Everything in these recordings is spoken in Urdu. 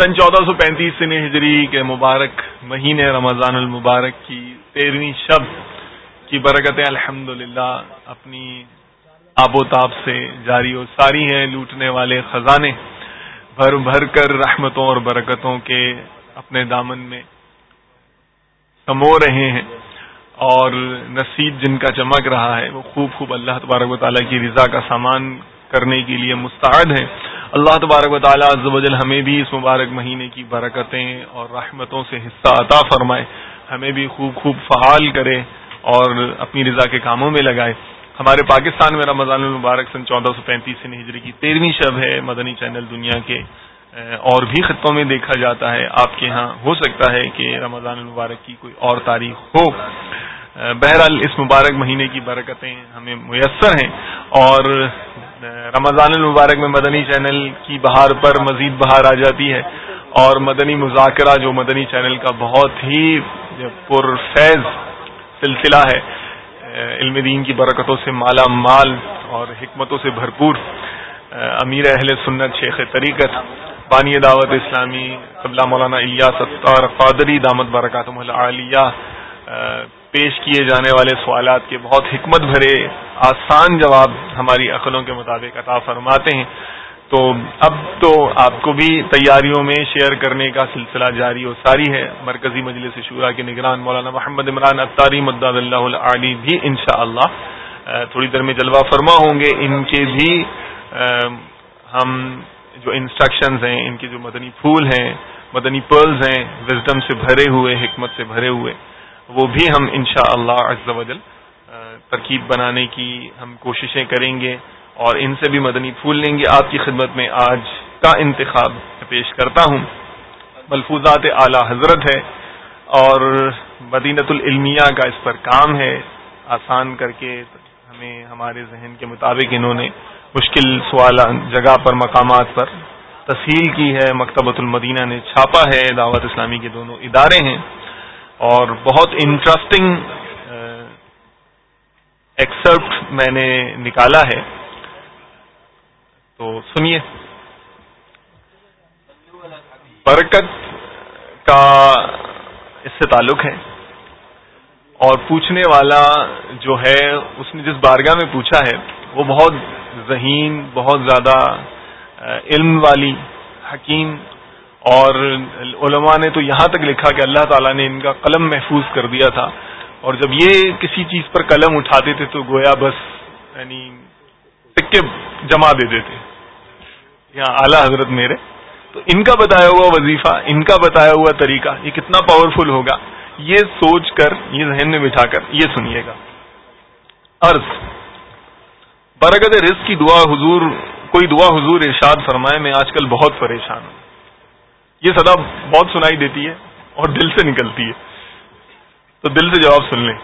سن چودہ سو پینتیس سن ہجری کے مبارک مہینے رمضان المبارک کی تیرہویں شب کی برکتیں الحمد اپنی آب و تاب سے جاری و ساری ہیں، لوٹنے والے خزانے بھر بھر کر رحمتوں اور برکتوں کے اپنے دامن میں سمو رہے ہیں اور نصیب جن کا چمک رہا ہے، وہ خوب خوب اللہ تبارک و تعالیٰ کی رضا کا سامان کرنے کے لیے مستعد ہیں۔ اللہ تبارک و تعالیٰ جل ہمیں بھی اس مبارک مہینے کی برکتیں اور رحمتوں سے حصہ عطا فرمائے، ہمیں بھی خوب خوب فعال کرے اور اپنی رضا کے کاموں میں لگائے۔ ہمارے پاکستان میں رمضان المبارک سن چودہ سو پینتیس سے ہجری کی تیرہویں شب ہے، مدنی چینل دنیا کے اور بھی خطوں میں دیکھا جاتا ہے۔ آپ کے ہاں ہو سکتا ہے کہ رمضان المبارک کی کوئی اور تاریخ ہو۔ بہرحال اس مبارک مہینے کی برکتیں ہمیں میسر ہیں اور رمضان المبارک میں مدنی چینل کی بہار پر مزید بہار آ جاتی ہے اور مدنی مذاکرہ جو مدنی چینل کا بہت ہی پرفیض سلسلہ ہے، علم دین کی برکتوں سے مالا مال اور حکمتوں سے بھرپور، امیر اہل سنت شیخ طریقت، بانی دعوت اسلامی، قبلہ مولانا الیاس ستار قادری، دامت برکاتم العالیہ پیش کیے جانے والے سوالات کے بہت حکمت بھرے آسان جواب ہماری عقلوں کے مطابق عطا فرماتے ہیں۔ تو اب تو آپ کو بھی تیاریوں میں شیئر کرنے کا سلسلہ جاری و ساری ہے۔ مرکزی مجلس شورا کے نگران مولانا محمد عمران اطاری مدد اللہ علی بھی انشاءاللہ تھوڑی دیر میں جلوہ فرما ہوں گے۔ ان کے بھی ہم جو انسٹرکشنز ہیں، ان کے جو مدنی پھول ہیں، مدنی پرلز ہیں وزڈم سے بھرے ہوئے، حکمت سے بھرے ہوئے، وہ بھی ہم انشاء اللہ ترکیب بنانے کی ہم کوششیں کریں گے اور ان سے بھی مدنی پھول لیں گے۔ آپ کی خدمت میں آج کا انتخاب پیش کرتا ہوں۔ ملفوظات اعلی حضرت ہے اور مدینت العلمیہ کا اس پر کام ہے۔ آسان کر کے ہمیں ہمارے ذہن کے مطابق انہوں نے مشکل سوال جگہ پر مقامات پر تسہیل کی ہے۔ مکتبۃ المدینہ نے چھاپا ہے۔ دعوت اسلامی کے دونوں ادارے ہیں اور بہت انٹرسٹنگ ایکسپٹ میں نے نکالا ہے۔ تو سنیے۔ برکت کا اس سے تعلق ہے۔ اور پوچھنے والا جو ہے، اس نے جس بارگاہ میں پوچھا ہے، وہ بہت ذہین، بہت زیادہ علم والی، حکیم۔ اور علماء نے تو یہاں تک لکھا کہ اللہ تعالیٰ نے ان کا قلم محفوظ کر دیا تھا۔ اور جب یہ کسی چیز پر قلم اٹھاتے تھے تو گویا بس یعنی سکے جمع دے دیتے۔ یہاں اعلیٰ حضرت میرے، تو ان کا بتایا ہوا وظیفہ، ان کا بتایا ہوا طریقہ، یہ کتنا پاورفل ہوگا۔ یہ سوچ کر، یہ ذہن میں بٹھا کر، یہ سنیے گا۔ عرض، برکت رزق کی دعا حضور، کوئی دعا حضور ارشاد فرمائے، میں آج کل بہت پریشان ہوں۔ یہ صدا بہت سنائی دیتی ہے اور دل سے نکلتی ہے۔ تو دل سے جواب سن لیں۔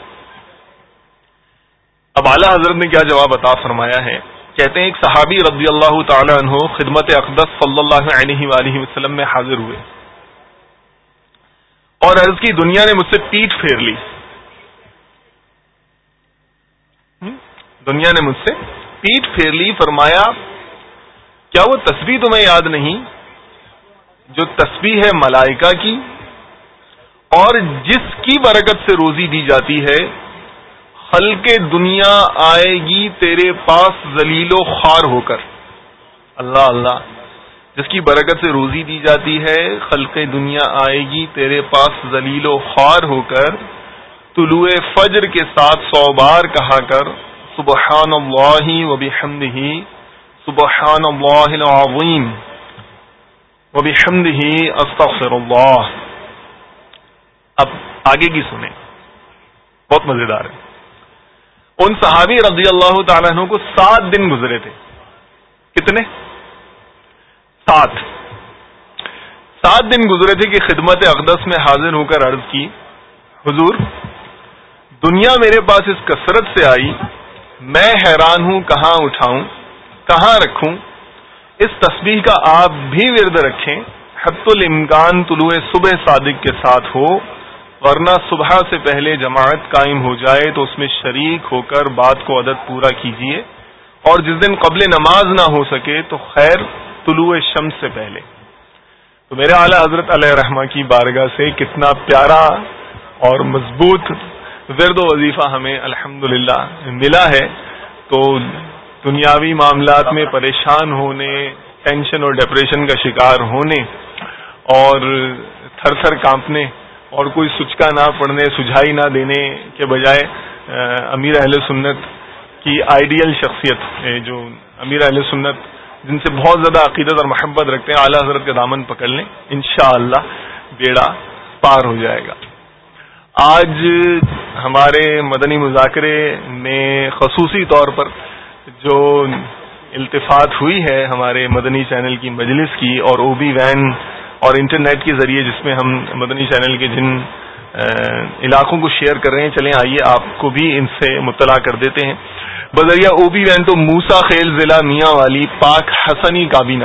اب اعلی حضرت نے کیا جواب عطا فرمایا ہے؟ کہتے ہیں، ایک صحابی رضی اللہ تعالی عنہ خدمت اقدس صلی اللہ علیہ وآلہ وسلم میں حاضر ہوئے۔ اور عرض کی، دنیا نے مجھ سے پیٹ پھیر لی۔ دنیا نے مجھ سے پیٹ پھیر لی، فرمایا، کیا وہ تصویر تمہیں یاد نہیں؟ جو تسبیح ہے ملائکہ کی اور جس کی برکت سے روزی دی جاتی ہے، خلق دنیا آئے گی تیرے پاس ذلیل و خوار ہو کر۔ اللہ اللہ۔ جس کی برکت سے روزی دی جاتی ہے، خلق دنیا آئے گی تیرے پاس ذلیل و خوار ہو کر۔ طلوع فجر کے ساتھ سو بار کہا کر سبحان اللہ و بحمدہ سبحان اللہ العظیم۔ ہی استغفر اللہ اب آگے کی سنیں۔ بہت مزیدار ہے۔ ان صحابی رضی اللہ تعالیٰ عنہ کو سات دن گزرے تھے۔ کتنے؟ سات۔ سات دن گزرے تھے کہ خدمت اقدس میں حاضر ہو کر عرض کی، حضور، دنیا میرے پاس اس کثرت سے آئی، میں حیران ہوں کہاں اٹھاؤں، کہاں رکھوں، اس تسبیح کا آپ بھی ورد رکھیں حت الامکان طلوع صبح صادق کے ساتھ ہو ورنہ صبح سے پہلے جماعت قائم ہو جائے تو اس میں شریک ہو کر بات کو عدد پورا کیجیے اور جس دن قبل نماز نہ ہو سکے تو خیر طلوع شمس سے پہلے۔ تو میرے اعلی حضرت علیہ رحمہ کی بارگاہ سے کتنا پیارا اور مضبوط ورد و وظیفہ ہمیں الحمد ملا ہے۔ تو دنیاوی معاملات میں پریشان ہونے، ٹینشن اور ڈپریشن کا شکار ہونے اور تھر تھر کانپنے اور کوئی سچکا نہ پڑنے سجھائی نہ دینے کے بجائے امیر اہل سنت کی آئیڈیل شخصیت جو امیر اہل سنت جن سے بہت زیادہ عقیدت اور محبت رکھتے ہیں، اعلیٰ حضرت کے دامن پکڑ لیں ان شاء اللہ بیڑا پار ہو جائے گا۔ آج ہمارے مدنی مذاکرے میں خصوصی طور پر جو التفات ہوئی ہے ہمارے مدنی چینل کی مجلس کی اور او بی وین اور انٹرنیٹ کے ذریعے جس میں ہم مدنی چینل کے جن علاقوں کو شیئر کر رہے ہیں، چلیں آئیے آپ کو بھی ان سے مطلع کر دیتے ہیں۔ بذریعہ او بی وین تو موسا خیل ضلع میاں والی پاک حسنی کابینہ۔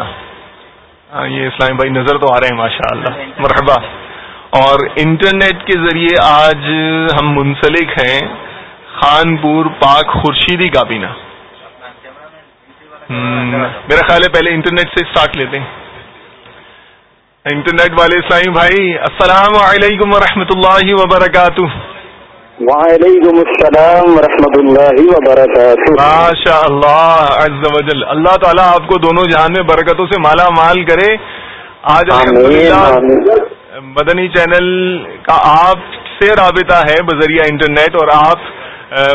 یہ اسلام بھائی نظر تو آ رہے ہیں ماشاء اللہ مرحبا۔ اور انٹرنیٹ کے ذریعے آج ہم منسلک ہیں خانپور پاک خورشیدی کابینہ۔ میرا خیال ہے پہلے انٹرنیٹ سے اسٹارٹ لیتے ہیں۔ انٹرنیٹ والے اسلامی بھائی السلام علیکم ورحمۃ اللہ وبرکاتہ۔ وعلیکم السلام ورحمۃ اللہ وبرکاتہ۔ ماشاء اللہ عز و جل۔ اللہ تعالیٰ آپ کو دونوں جہان میں برکتوں سے مالا مال کرے۔ آج مدنی چینل کا آپ سے رابطہ ہے بذریعہ انٹرنیٹ اور آپ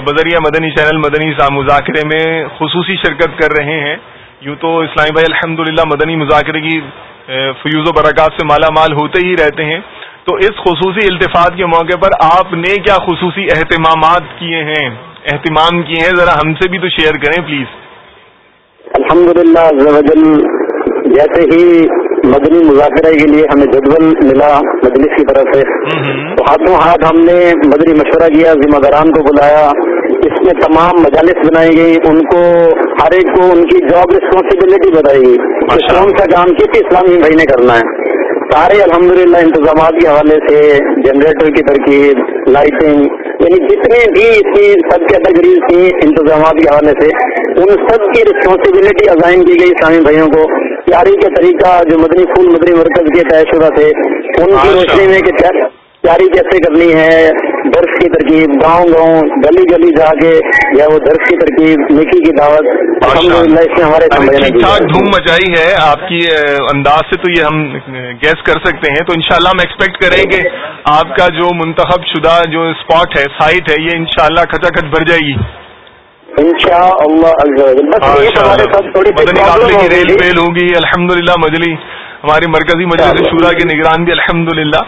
بذریعہ مدنی چینل مدنی مذاکرے میں خصوصی شرکت کر رہے ہیں۔ یوں تو اسلامی بھائی الحمد مدنی مذاکرے کی فیوز و برکات سے مالا مال ہوتے ہی رہتے ہیں۔ تو اس خصوصی التفاط کے موقع پر آپ نے کیا خصوصی اہتمامات کیے ہیں؟ اہتمام کیے ہیں؟ ذرا ہم سے بھی تو شیئر کریں پلیز۔ الحمد للہ جیسے ہی مدنی مذاکرہ کے لیے ہمیں جدول ملا مجلس کی طرف سے تو ہاتھوں ہاتھ ہم نے مدنی مشورہ کیا ذمہ داران کو بلایا۔ اس میں تمام مجالس بنائی گئی ان کو ہر ایک کو ان کی جاب ریسپانسبلٹی بتائی گئی۔ کون سا کام کس اسلامی بھائی نے کرنا ہے۔ سارے الحمدللہ انتظامات کے حوالے سے جنریٹر کی ترکیب لائٹنگ یعنی جتنے بھی اس کی سب کیٹیگریز تھیں انتظامات کے حوالے سے ان سب کی رسپانسبلٹی ازائن کی گئی اسلامی بھائیوں کو۔ تیاری کا طریقہ جو مدنی پھول مدنی مرکز کے طے شدہ تھے ان کی روشنی میں کہ تیاری کیسے کرنی ہے درس کی ترکیب گاؤں گاؤں گلی گلی جا کے یا وہ درس کی ترکیب نکی کی دعوت ہمارے ٹھیک ٹھاک دھوم مچائی ہے آپ کی انداز سے تو یہ ہم گیس کر سکتے ہیں۔ تو انشاءاللہ ہم ایکسپیکٹ کریں کہ آپ کا جو منتخب شدہ جو اسپاٹ ہے سائٹ ہے یہ انشاءاللہ شاء کھچا کھچ بھر جائے گی ریل ویل ہوگی الحمد للہ مجلی۔ ہماری مرکزی مجلس شورا کے نگران بھی الحمد للہ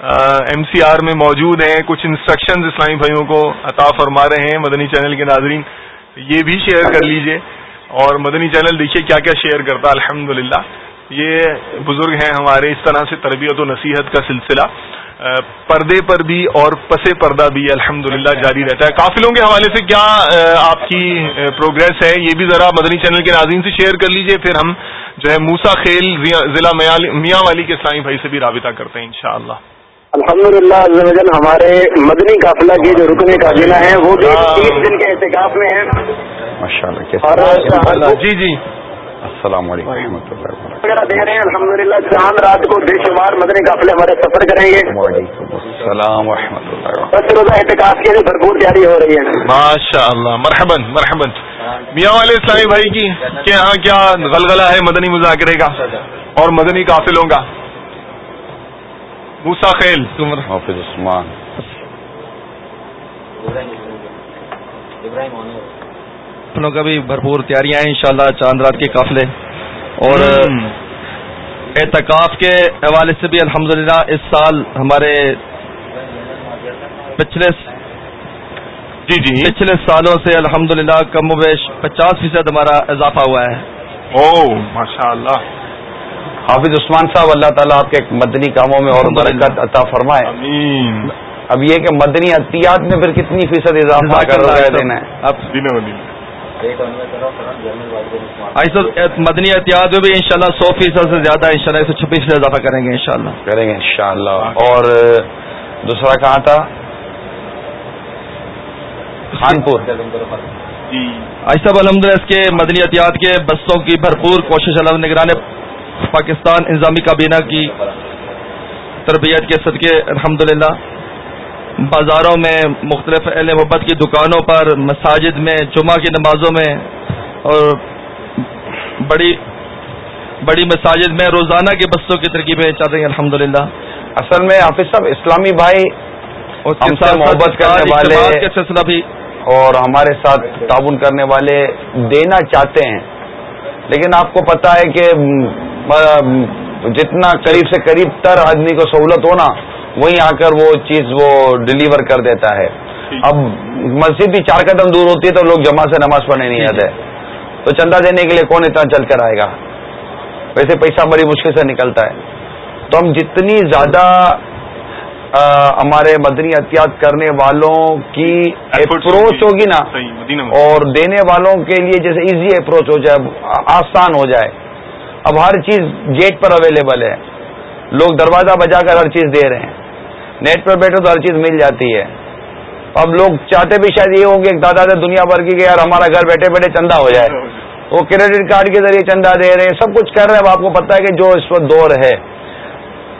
ایم سی آر میں موجود ہیں، کچھ انسٹرکشن اسلامی بھائیوں کو عطا فرما رہے ہیں، مدنی چینل کے ناظرین، یہ بھی شیئر کر لیجیے۔ اور مدنی چینل دیکھیے کیا کیا شیئر کرتا الحمد یہ بزرگ ہیں ہمارے، اس طرح سے تربیت و نصیحت کا سلسلہ۔ پردے پر بھی اور پس پردہ بھی الحمد جاری رہتا ہے۔ قافلوں کے حوالے سے کیا آپ کی پروگرس ہے؟ یہ بھی ذرا مدنی چینل کے ناظرین سے شیئر کر لیجیے۔ پھر ہم جو ہے موسا خیل ضلع میاں والی کے اسلامی بھائی سے بھی رابطہ کرتے ہیں، انشاءاللہ۔ الحمد للہ ہمارے مدنی قافلہ کے جو رکنے کا ضلع ہے وہ بھی تیس دن کے احتکاف میں اللہ جی جی۔ السلام علیکم رحمۃ اللہ دے رہے ہیں۔ الحمد للہ چاند رات کو بے شمار مدنی قافلے ہمارے سفر کریں گے۔ وعلیکم السلام و رحمۃ اللہ بس روزہ احتکاف کے لیے بھرپور تیاری ہو رہی ہے۔ ماشاء اللہ مرحبن مرحبن میاں والے اسلامی بھائی کی کہ یہاں کیا غلغلہ ہے مدنی مذاکرے کا اور مدنی قافلوں کا؟ موسا خیل. حافظ عثمان. اپنوں کا بھی بھرپور تیاریاں ہیں انشاءاللہ چاند رات کے قافلے. اور اعتکاف کے حوالے سے بھی الحمدللہ اس سال ہمارے پچھلے جی جی. پچھلے سالوں سے الحمدللہ کم و بیش پچاس فیصد ہمارا اضافہ ہوا ہے۔ او ماشاء اللہ حافظ عثمان صاحب اللہ تعالیٰ آپ کے مدنی کاموں میں اور برکت عطا فرمائے۔ امین اب یہ کہ مدنی عطیات میں پھر کتنی فیصد اضافہ کر رہے دینا ہے۔ مدنی احتیاط میں بھی انشاءاللہ سو فیصد سے زیادہ انشاءاللہ ایک سو چھبیس فیصد اضافہ کریں گے انشاءاللہ۔ کریں گے انشاءاللہ۔ اور دوسرا کہاں تھا خانپور۔ جی ایسا الحمد اس کے مدنی احتیاط کے بسوں کی بھرپور کوشش اللہ نگران پاکستان انضامی کابینہ کی تربیت کے صدقے الحمد بازاروں میں مختلف اہل محبت کی دکانوں پر مساجد میں جمعہ کی نمازوں میں اور بڑی بڑی مساجد میں روزانہ کے بسوں کی ترکیبیں رہی ہیں الحمد اصل میں حافظ صاحب اسلامی بھائی ہم سے محبت کرنے والے کے سلسلہ بھی۔ اور ہمارے ساتھ تعاون کرنے والے دینا چاہتے ہیں۔ لیکن آپ کو پتا ہے کہ جتنا قریب سے قریب تر آدمی کو سہولت ہونا وہیں آ کر وہ چیز وہ ڈلیور کر دیتا ہے۔ اب مسجد بھی چار قدم دور ہوتی ہے تو لوگ جمع سے نماز پڑھنے نہیں آتے۔ تو چندہ دینے کے لیے کون اتنا چل کر آئے گا؟ ویسے پیسہ بڑی مشکل سے نکلتا ہے۔ تو ہم جتنی زیادہ ہمارے مدنی احتیاط کرنے والوں کی اپروچ ہوگی۔ نا اور دینے والوں کے لیے جیسے ایزی اپروچ ہو جائے آسان ہو جائے۔ اب ہر چیز گیٹ پر اویلیبل ہے۔ لوگ دروازہ بجا کر ہر چیز دے رہے ہیں۔ نیٹ پر بیٹھے تو ہر چیز مل جاتی ہے۔ اب لوگ چاہتے بھی شاید یہ ہوں گے دادا سے دنیا بھر کی کہ یار ہمارا گھر بیٹھے بیٹھے چندہ ہو جائے۔ وہ کریڈٹ کارڈ کے ذریعے چندہ دے رہے ہیں۔ سب کچھ کر رہے ہیں۔ اب آپ کو پتا ہے کہ جو اس وقت دور ہے،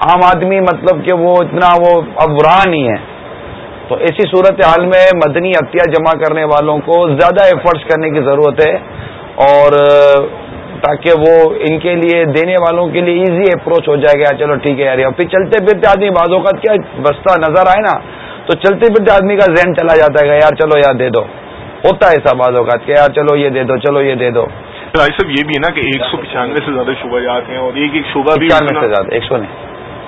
عام آدمی مطلب کہ وہ اتنا وہ اب رہا نہیں ہے۔ تو ایسی صورت حال میں مدنی عطیہ جمع کرنے والوں کو زیادہ ایفرٹس کرنے کی ضرورت ہے۔ اور تاکہ وہ ان کے لیے دینے والوں کے لیے ایزی اپروچ ہو جائے گا چلو ٹھیک ہے یار پھر چلتے پھرتے آدمی بازوں کا کیا بستہ نظر آئے نا تو چلتے پھرتے آدمی کا ذہن چلا جاتا ہے یار چلو یار دے دو۔ ہوتا ہے ایسا بازوں کا کہ یار چلو یہ دے دو چلو یہ دے دو۔ صاحب یہ بھی ہے نا کہ ایک سو پچانوے سے زیادہ شعبہ جات ہیں اور ایک ایک شعبہ بھی پچانوے سے زیادہ ایک سو نہیں۔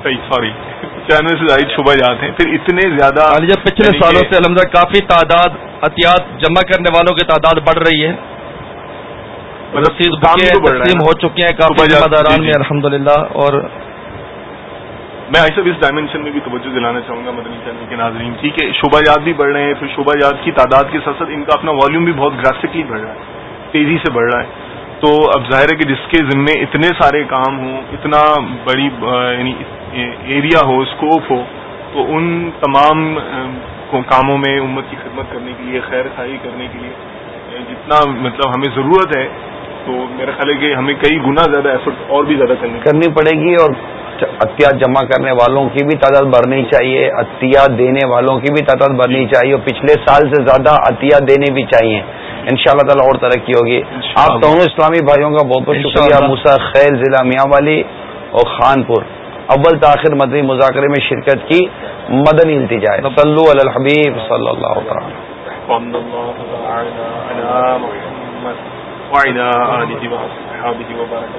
صحیح سوری پچانوے سے زیادہ شعبہ جات ہیں۔ پھر اتنے زیادہ پچھلے سالوں سے الحمد کافی تعداد احتیاط جمع کرنے والوں کی تعداد بڑھ رہی ہے۔ مطلب تقسیم ہو چکے ہیں کافی ذمہ داران میں الحمد للہ اور میں بھی اس ڈائمینشن میں بھی توجہ دلانا چاہوں گا مدنی چینل کے ناظرین۔ کی کہ شعبہ جات بھی بڑھ رہے ہیں پھر شعبہ جات کی تعداد کے ساتھ ساتھ ان کا اپنا والیوم بھی بہت گراسکلی بڑھ رہا ہے تیزی سے بڑھ رہا ہے۔ تو اب ظاہر ہے کہ جس کے ذمے اتنے سارے کام ہوں اتنا بڑی یعنی ایریا ہو اسکوپ ہو تو ان تمام کاموں میں امت کی خدمت کرنے کے لیے خیر خائی کرنے کے لیے جتنا مطلب ہمیں ضرورت ہے تو میرا خیال ہے کہ ہمیں کئی گنا زیادہ ایفرٹ اور بھی زیادہ کرنی کرنی پڑے گی اور عطیات جمع کرنے والوں کی بھی تعداد بڑھنی چاہیے عطیات دینے والوں کی بھی تعداد بڑھنی چاہیے اور پچھلے سال سے زیادہ عطیات دینے بھی چاہیے۔ ان شاء اللہ تعالیٰ اور ترقی ہوگی۔ آپ دونوں اسلامی بھائیوں کا بہت بہت شکریہ۔ موسا خیل ضلع میاں والی اور خانپور۔ اول تاخیر مدنی مذاکرے میں شرکت کی مدنی التجائے۔ صلو علی الحبیب صلی اللہ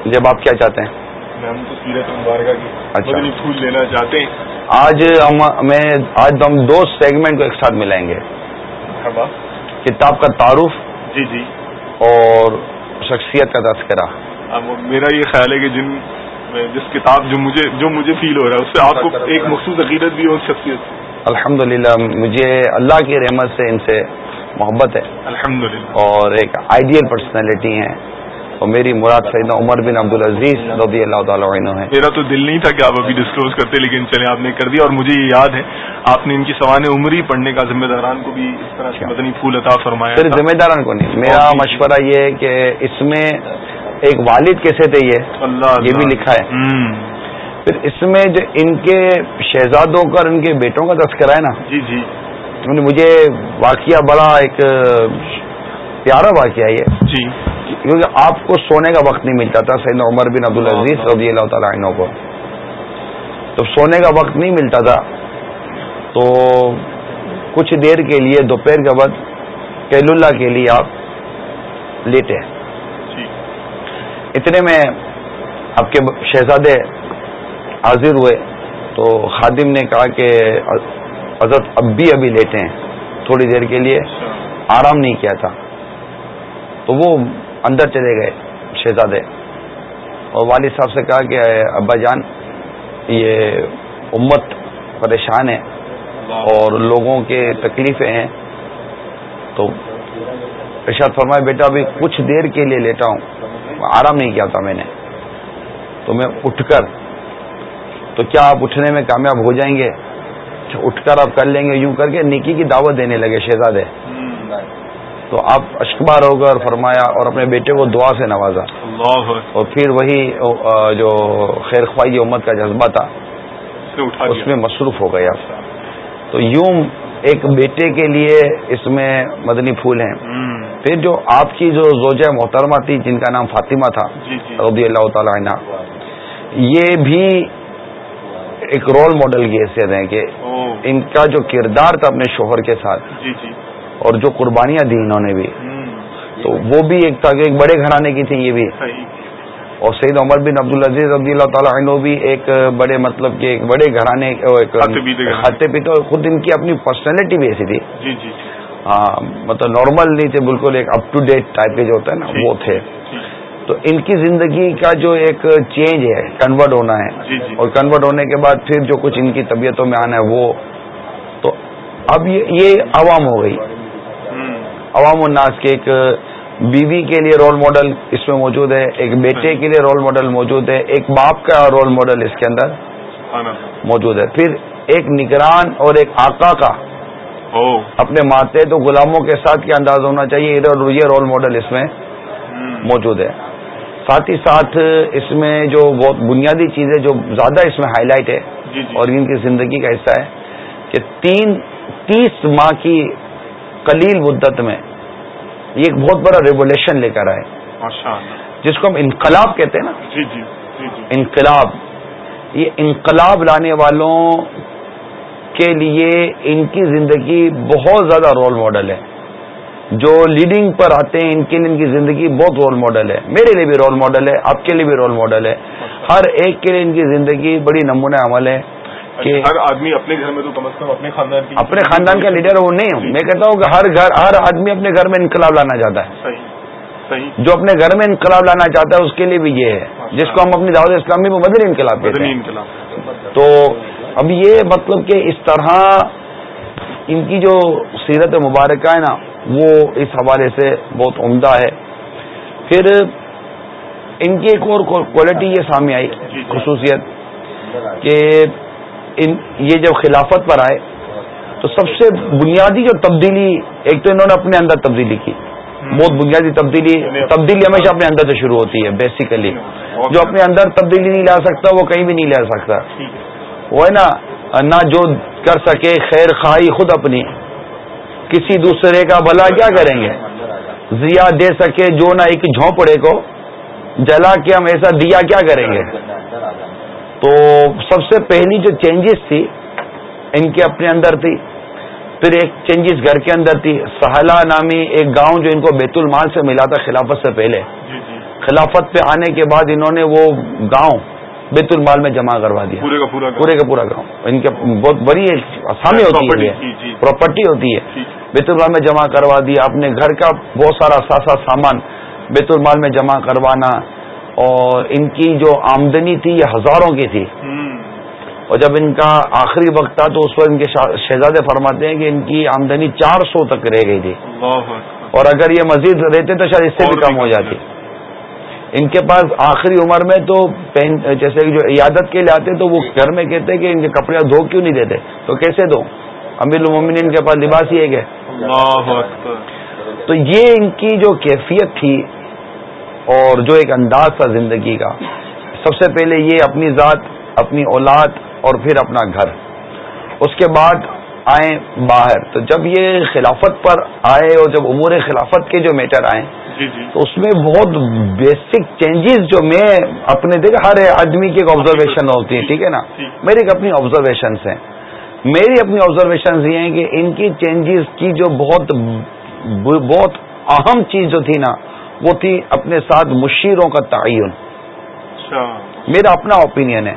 جب آپ کیا چاہتے ہیں؟ ہم تو سیرت مبارکہ کی اچھا۔ پھول لینا چاہتے ہیں۔ آج ہم میں آج ہم دو سیگمنٹ کو ایک ساتھ ملائیں گے۔ کتاب کا تعارف جی جی۔ اور شخصیت کا تذکرہ۔ میرا یہ خیال ہے کہ جن جس کتاب جو مجھے جو مجھے فیل ہو رہا ہے اس سے آپ کو ایک مخصوص عقیدت بھی ہو شخصیت۔ الحمد مجھے اللہ کی رحمت سے ان سے محبت ہے۔ اور ایک آئیڈیل پرسنالٹی ہیں۔ اور میری مراد سیدنا عمر بن عبد العزیز رضی اللہ تعالیٰ عنہ ہے میرا تو دل نہیں تھا کہ آپ ابھی ڈسکلوز کرتے لیکن چلے آپ نے کر دیا۔ اور مجھے یہ یاد ہے آپ نے ان کی سوان عمری پڑھنے کا ذمہ داران کو بھی اس طرح سے مدنی پھول عطا فرمایا صرف ذمہ داران کو نہیں میرا مشورہ یہ ہے کہ اس میں ایک والد کیسے تھے یہ؟ اللہ یہ بھی لکھا ہے۔ پھر اس میں جو ان کے شہزادوں کا اور ان کے بیٹوں کا تذکرہ ہے نا۔ جی جی۔ مجھے واقعہ بڑا ایک پیارا واقعہ یہ جی۔ کیونکہ آپ کو سونے کا وقت نہیں ملتا تھا سیدنا عمر بن عبد العزیز رضی اللہ تعالیٰ عنہ کو۔ تو سونے کا وقت نہیں ملتا تھا تو کچھ دیر کے لیے دوپہر کے وقت کیل اللہ کے لیے آپ لیٹے اتنے میں آپ کے شہزادے حاضر ہوئے تو خادم نے کہا کہ حضرت اب بھی ابھی لیٹے ہیں، تھوڑی دیر کے لیے آرام نہیں کیا تھا۔ تو وہ اندر چلے گئے شہزادے۔ اور والد صاحب سے کہا کہ ابا جان، یہ امت پریشان ہے اور لوگوں کے تکلیفیں ہیں۔ تو ارشاد فرمائے، بیٹا ابھی کچھ دیر کے لیے لیتا ہوں، آرام نہیں کیا تھا میں نے۔ تو میں اٹھ کر، تو کیا آپ اٹھنے میں کامیاب ہو جائیں گے؟ اٹھ کر آپ کر لیں گے یوں کر کے نکی کی دعوت دینے لگے شہزادے۔ تو آپ اشکبار ہو کر فرمایا اور اپنے بیٹے کو دعا سے نوازا۔ اور پھر وہی جو خیر خواہی امت کا جذبہ تھا اس میں مصروف ہو گیا۔ تو یوں ایک بیٹے کے لیے اس میں مدنی پھول ہیں۔ پھر جو آپ کی جو زوجہ محترمہ تھی جن کا نام فاطمہ تھا جی، جی۔ رضی اللہ تعالی عنہ یہ بھی ایک رول ماڈل کی حیثیت ہے کہ ان کا جو کردار تھا اپنے شوہر کے ساتھ جی جی۔ اور جو قربانیاں دی انہوں نے بھی۔ تو وہ بھی ایک تھا کہ ایک بڑے گھرانے کی تھی یہ بھی۔ اور سید عمر بن عبد العزیز رضی اللہ تعالیٰ عنہ بھی ایک بڑے مطلب کہ ایک بڑے گھرانے کھاتے پیتے اور خود ان کی اپنی پرسنالٹی بھی ایسی تھی۔ جی جی ہاں مطلب نارمل نہیں تھے بالکل ایک اپ ٹو ڈیٹ ٹائپ کے جو ہوتا ہے نا وہ تھے۔ تو ان کی زندگی کا جو ایک چینج ہے کنورٹ ہونا ہے۔ جی، جی۔ اور کنورٹ ہونے کے بعد پھر جو کچھ ان کی طبیعتوں میں آنا ہے وہ۔ تو اب یہ عوام ہو گئی۔ عوام الناس کے ایک بیوی کے لیے رول ماڈل اس میں موجود ہے ایک بیٹے کے لیے رول ماڈل موجود ہے ایک باپ کا رول ماڈل اس کے اندر موجود ہے۔ پھر ایک نگران اور ایک آقا کا۔ اپنے ماتے تو غلاموں کے ساتھ کیا انداز ہونا چاہیے؟ یہ رول ماڈل اس میں موجود ہے۔ ساتھ ہی ساتھ اس میں جو بہت بنیادی چیز ہے جو زیادہ اس میں ہائی لائٹ ہے جی، جی۔ اور ان کی زندگی کا حصہ ہے کہ تین تیس ماہ کی قلیل مدت میں یہ ایک بہت بڑا ریولیوشن لے کر آئے۔ جس کو ہم انقلاب کہتے ہیں نا۔ جی جی انقلاب۔ یہ انقلاب لانے والوں کے لیے ان کی زندگی بہت زیادہ رول ماڈل ہے۔ جو لیڈنگ پر آتے ہیں ان کے لیے ان کی زندگی بہت رول ماڈل ہے۔ میرے لیے بھی رول ماڈل ہے آپ کے لیے بھی رول ماڈل ہے۔ ہر ایک کے لیے ان کی زندگی بڑی نمونہ عمل ہے کہ ہر آدمی اپنے گھر میں تو کم از کم اپنے خاندان کی اپنے خاندان کا لیڈر وہ نہیں ہوں۔ میں کہتا ہوں کہ ہر گھر ہر آدمی اپنے گھر میں انقلاب لانا چاہتا ہے۔ جو اپنے گھر میں انقلاب لانا چاہتا ہے اس کے لیے بھی یہ ہے۔ جس کو ہم اپنی دعوت اسلامی میں مدنی انقلاب کہتے ہیں۔ تو اب یہ مطلب کہ اس طرح ان کی جو سیرت مبارکہ ہے نا وہ اس حوالے سے بہت عمدہ ہے۔ پھر ان کی ایک اور کوالٹی یہ سامنے آئی خصوصیت کہ ان یہ جب خلافت پر آئے تو سب سے بنیادی جو تبدیلی ایک تو انہوں نے اپنے اندر تبدیلی کی۔ بہت بنیادی تبدیلی تبدیلی ہمیشہ اپنے اندر سے شروع ہوتی ہے بیسیکلی جو اپنے اندر تبدیلی نہیں لا سکتا وہ کہیں بھی نہیں لا سکتا۔ وہ ہے نا نہ جو کر سکے خیر خواہی خود اپنی۔ کسی دوسرے کا بھلا کیا کریں گے؟ زیا دے سکے جو نہ ایک جھونپڑے کو جلا کے ہم ایسا دیا کیا کریں گے؟ تو سب سے پہلی جو چینجز تھی ان کے اپنے اندر تھی۔ پھر ایک چینجز گھر کے اندر تھی۔ سہلا نامی ایک گاؤں جو ان کو بیت المال سے ملا تھا خلافت سے پہلے۔ جی، جی۔ خلافت پہ آنے کے بعد انہوں نے وہ گاؤں بیت المال میں جمع کروا دیا۔ پورے کا پورا پورے کا پورا گاؤں ان کے بہت بڑی آسامی ہوتی ہے پراپرٹی ہوتی ہے۔ بیت المال میں جمع کروا دیا اپنے گھر کا بہت سارا ساسا سامان بیت المال میں جمع کروانا۔ اور ان کی جو آمدنی تھی یہ ہزاروں کی تھی۔ اور جب ان کا آخری وقت تھا تو اس وقت ان کے شہزادے فرماتے ہیں کہ ان کی آمدنی چار سو تک رہ گئی تھی۔ اور اگر یہ مزید رہتے تو شاید اس سے بھی کم ہو جاتی۔ ان کے پاس آخری عمر میں تو جیسے جو عیادت کے لیے آتے تو وہ گھر میں کہتے کہ ان کے کپڑے دھو کیوں نہیں دیتے؟ تو کیسے دو امیر المومن ان کے پاس لباس ہی ہے۔ تو یہ ان کی جو کیفیت تھی اور جو ایک انداز تھا زندگی کا سب سے پہلے یہ اپنی ذات اپنی اولاد اور پھر اپنا گھر۔ اس کے بعد آئے باہر۔ تو جب یہ خلافت پر آئے اور جب امور خلافت کے جو میٹر آئے جی۔ تو اس میں بہت بیسک چینجز جو میں اپنے دیکھ ہر آدمی کی ایک آبزرویشن ہوتی ہے ٹھیک ہے نا؟ میری ایک اپنی آبزرویشنس ہیں۔ میری اپنی آبزرویشن یہ ہیں کہ ان کی چینجز کی جو بہت بہت اہم چیز جو تھی نا وہ تھی اپنے ساتھ مشیروں کا تعین۔ اچھا۔ میرا اپنا اوپینین ہے۔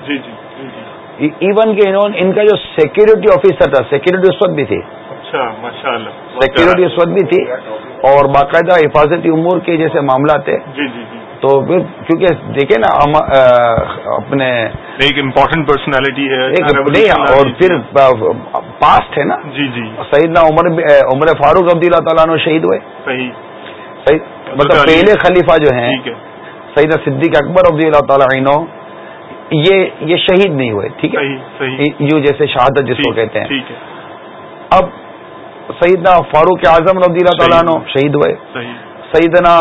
ایون جی، کہ ان کا جو سیکورٹی آفیسر تھا سیکورٹی اس وقت بھی تھی سیکورٹی اچھا، اس وقت بھی تھی اور باقاعدہ حفاظتی امور کے جیسے معاملات ہے جی، جی، جی۔ تو کیونکہ دیکھیں نا اپنے ایک امپورٹنٹ پرسنالٹی ہے نہیں اور پھر پاسٹ ہے نا۔ جی جی۔ سیدنا عمر عمر فاروق رضی اللہ تعالیٰ شہید ہوئے۔ صحیح۔ مطلب پہلے خلیفہ جو ہیں سیدنا صدیق اکبر رضی اللہ تعالیٰ عنہ یہ یہ شہید نہیں ہوئے ٹھیک ہے؟ یوں جیسے شہادت جس کو کہتے ہیں۔ اب سیدنا فاروق اعظم رضی اللہ تعالیٰ عنہ شہید ہوئے. سیدنا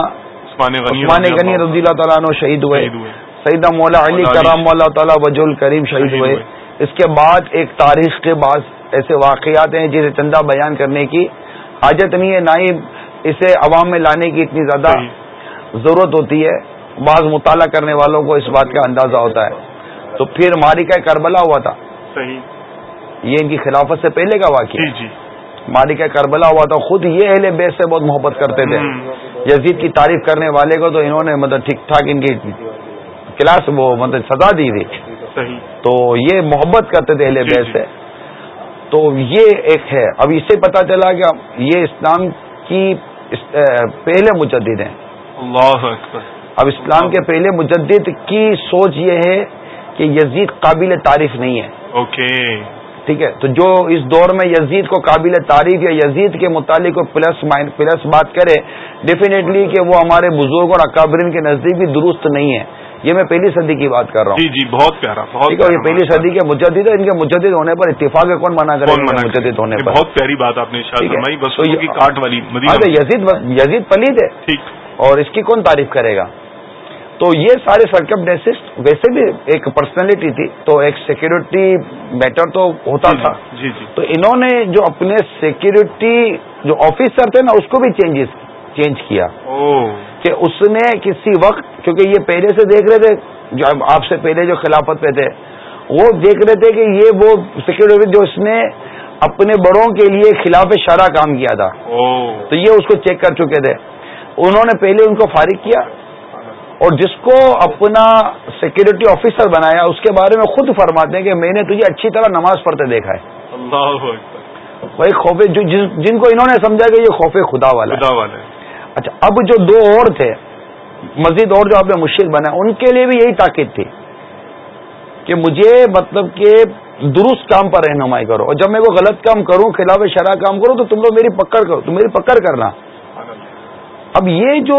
عثمان غنی رضی اللہ تعالیٰ عنہ شہید ہوئے. سیدہ مولا علی کرام اللہ تعالیٰ وج الکریم شہید ہوئے. اس کے بعد ایک تاریخ کے بعد ایسے واقعات ہیں جسے چندہ بیان کرنے کی حاجت نہیں ہے نہ ہی اسے عوام میں لانے کی اتنی زیادہ ضرورت ہوتی ہے۔ بعض مطالعہ کرنے والوں کو اس بات کا اندازہ ہوتا ہے۔ تو پھر ماری کا کربلا ہوا تھا۔ یہ ان کی خلافت سے پہلے کا واقعہ۔ جی، جی۔ کا کربلا ہوا تھا خود یہ اہل بیس سے بہت محبت کرتے تھے۔ یزید کی تعریف کرنے والے کو تو انہوں نے مطلب ٹھیک ٹھاک ان کی کلاس وہ مطلب سزا دی تھی۔ تو یہ محبت کرتے تھے اہل بیس سے۔ تو یہ ایک ہے۔ اب اس سے پتا چلا کہ یہ اسلام کی پہلے مجدد ہیں۔ اللہ اب اسلام کے پہلے مجدد کی سوچ یہ ہے کہ یزید قابل تعریف نہیں ہے۔ اوکے۔ ٹھیک ہے؟ تو جو اس دور میں یزید کو قابل تعریف یا یزید کے متعلق پلس پلس بات کرے ڈیفینیٹلی کہ وہ ہمارے بزرگ اور اکابرین کے نزدیک بھی درست نہیں ہے۔ یہ میں پہلی صدی کی بات کر رہا ہوں۔ جی جی بہت پیارا ٹھیک ہے؟ یہ پہلی صدی کے مجدد ہے ان کے مجدد ہونے پر اتفاق کون منع کرے؟ مجدد ہونے پر۔ بہت پیاری بات آپ نے کاٹ والی یزید یزید پلید ہے۔ اور اس کی کون تعریف کرے گا؟ تو یہ سارے سرکمڈینسز ویسے بھی ایک پرسنالٹی تھی تو ایک سیکورٹی میٹر تو ہوتا جی، تھا۔ جی جی۔ تو انہوں نے جو اپنے سیکورٹی جو آفیسر تھے نا اس کو بھی چینجز چینج کیا۔ کہ اس نے کسی وقت کیونکہ یہ پہلے سے دیکھ رہے تھے جو آپ سے پہلے جو خلافت پہ تھے وہ دیکھ رہے تھے کہ یہ وہ سیکورٹی جو اس نے اپنے بڑوں کے لیے خلاف شرح کام کیا تھا۔ تو یہ اس کو چیک کر چکے تھے۔ انہوں نے پہلے ان کو فارغ کیا۔ اور جس کو اپنا سیکورٹی آفیسر بنایا اس کے بارے میں خود فرماتے ہیں کہ میں نے تجھے اچھی طرح نماز پڑھتے دیکھا ہے۔ وہی خوف جو جن کو انہوں نے سمجھا کہ یہ خوف خدا والا اچھا اب جو دو اور تھے مزید اور جو آپ نے مشکل بنا ان کے لیے بھی یہی تاکید تھی کہ مجھے مطلب کہ درست کام پر رہنمائی کرو۔ اور جب میں وہ غلط کام کروں خلاف شرح کام کروں تو تم لوگ میری پکڑ کرو تم میری پکڑ کرنا۔ اب یہ جو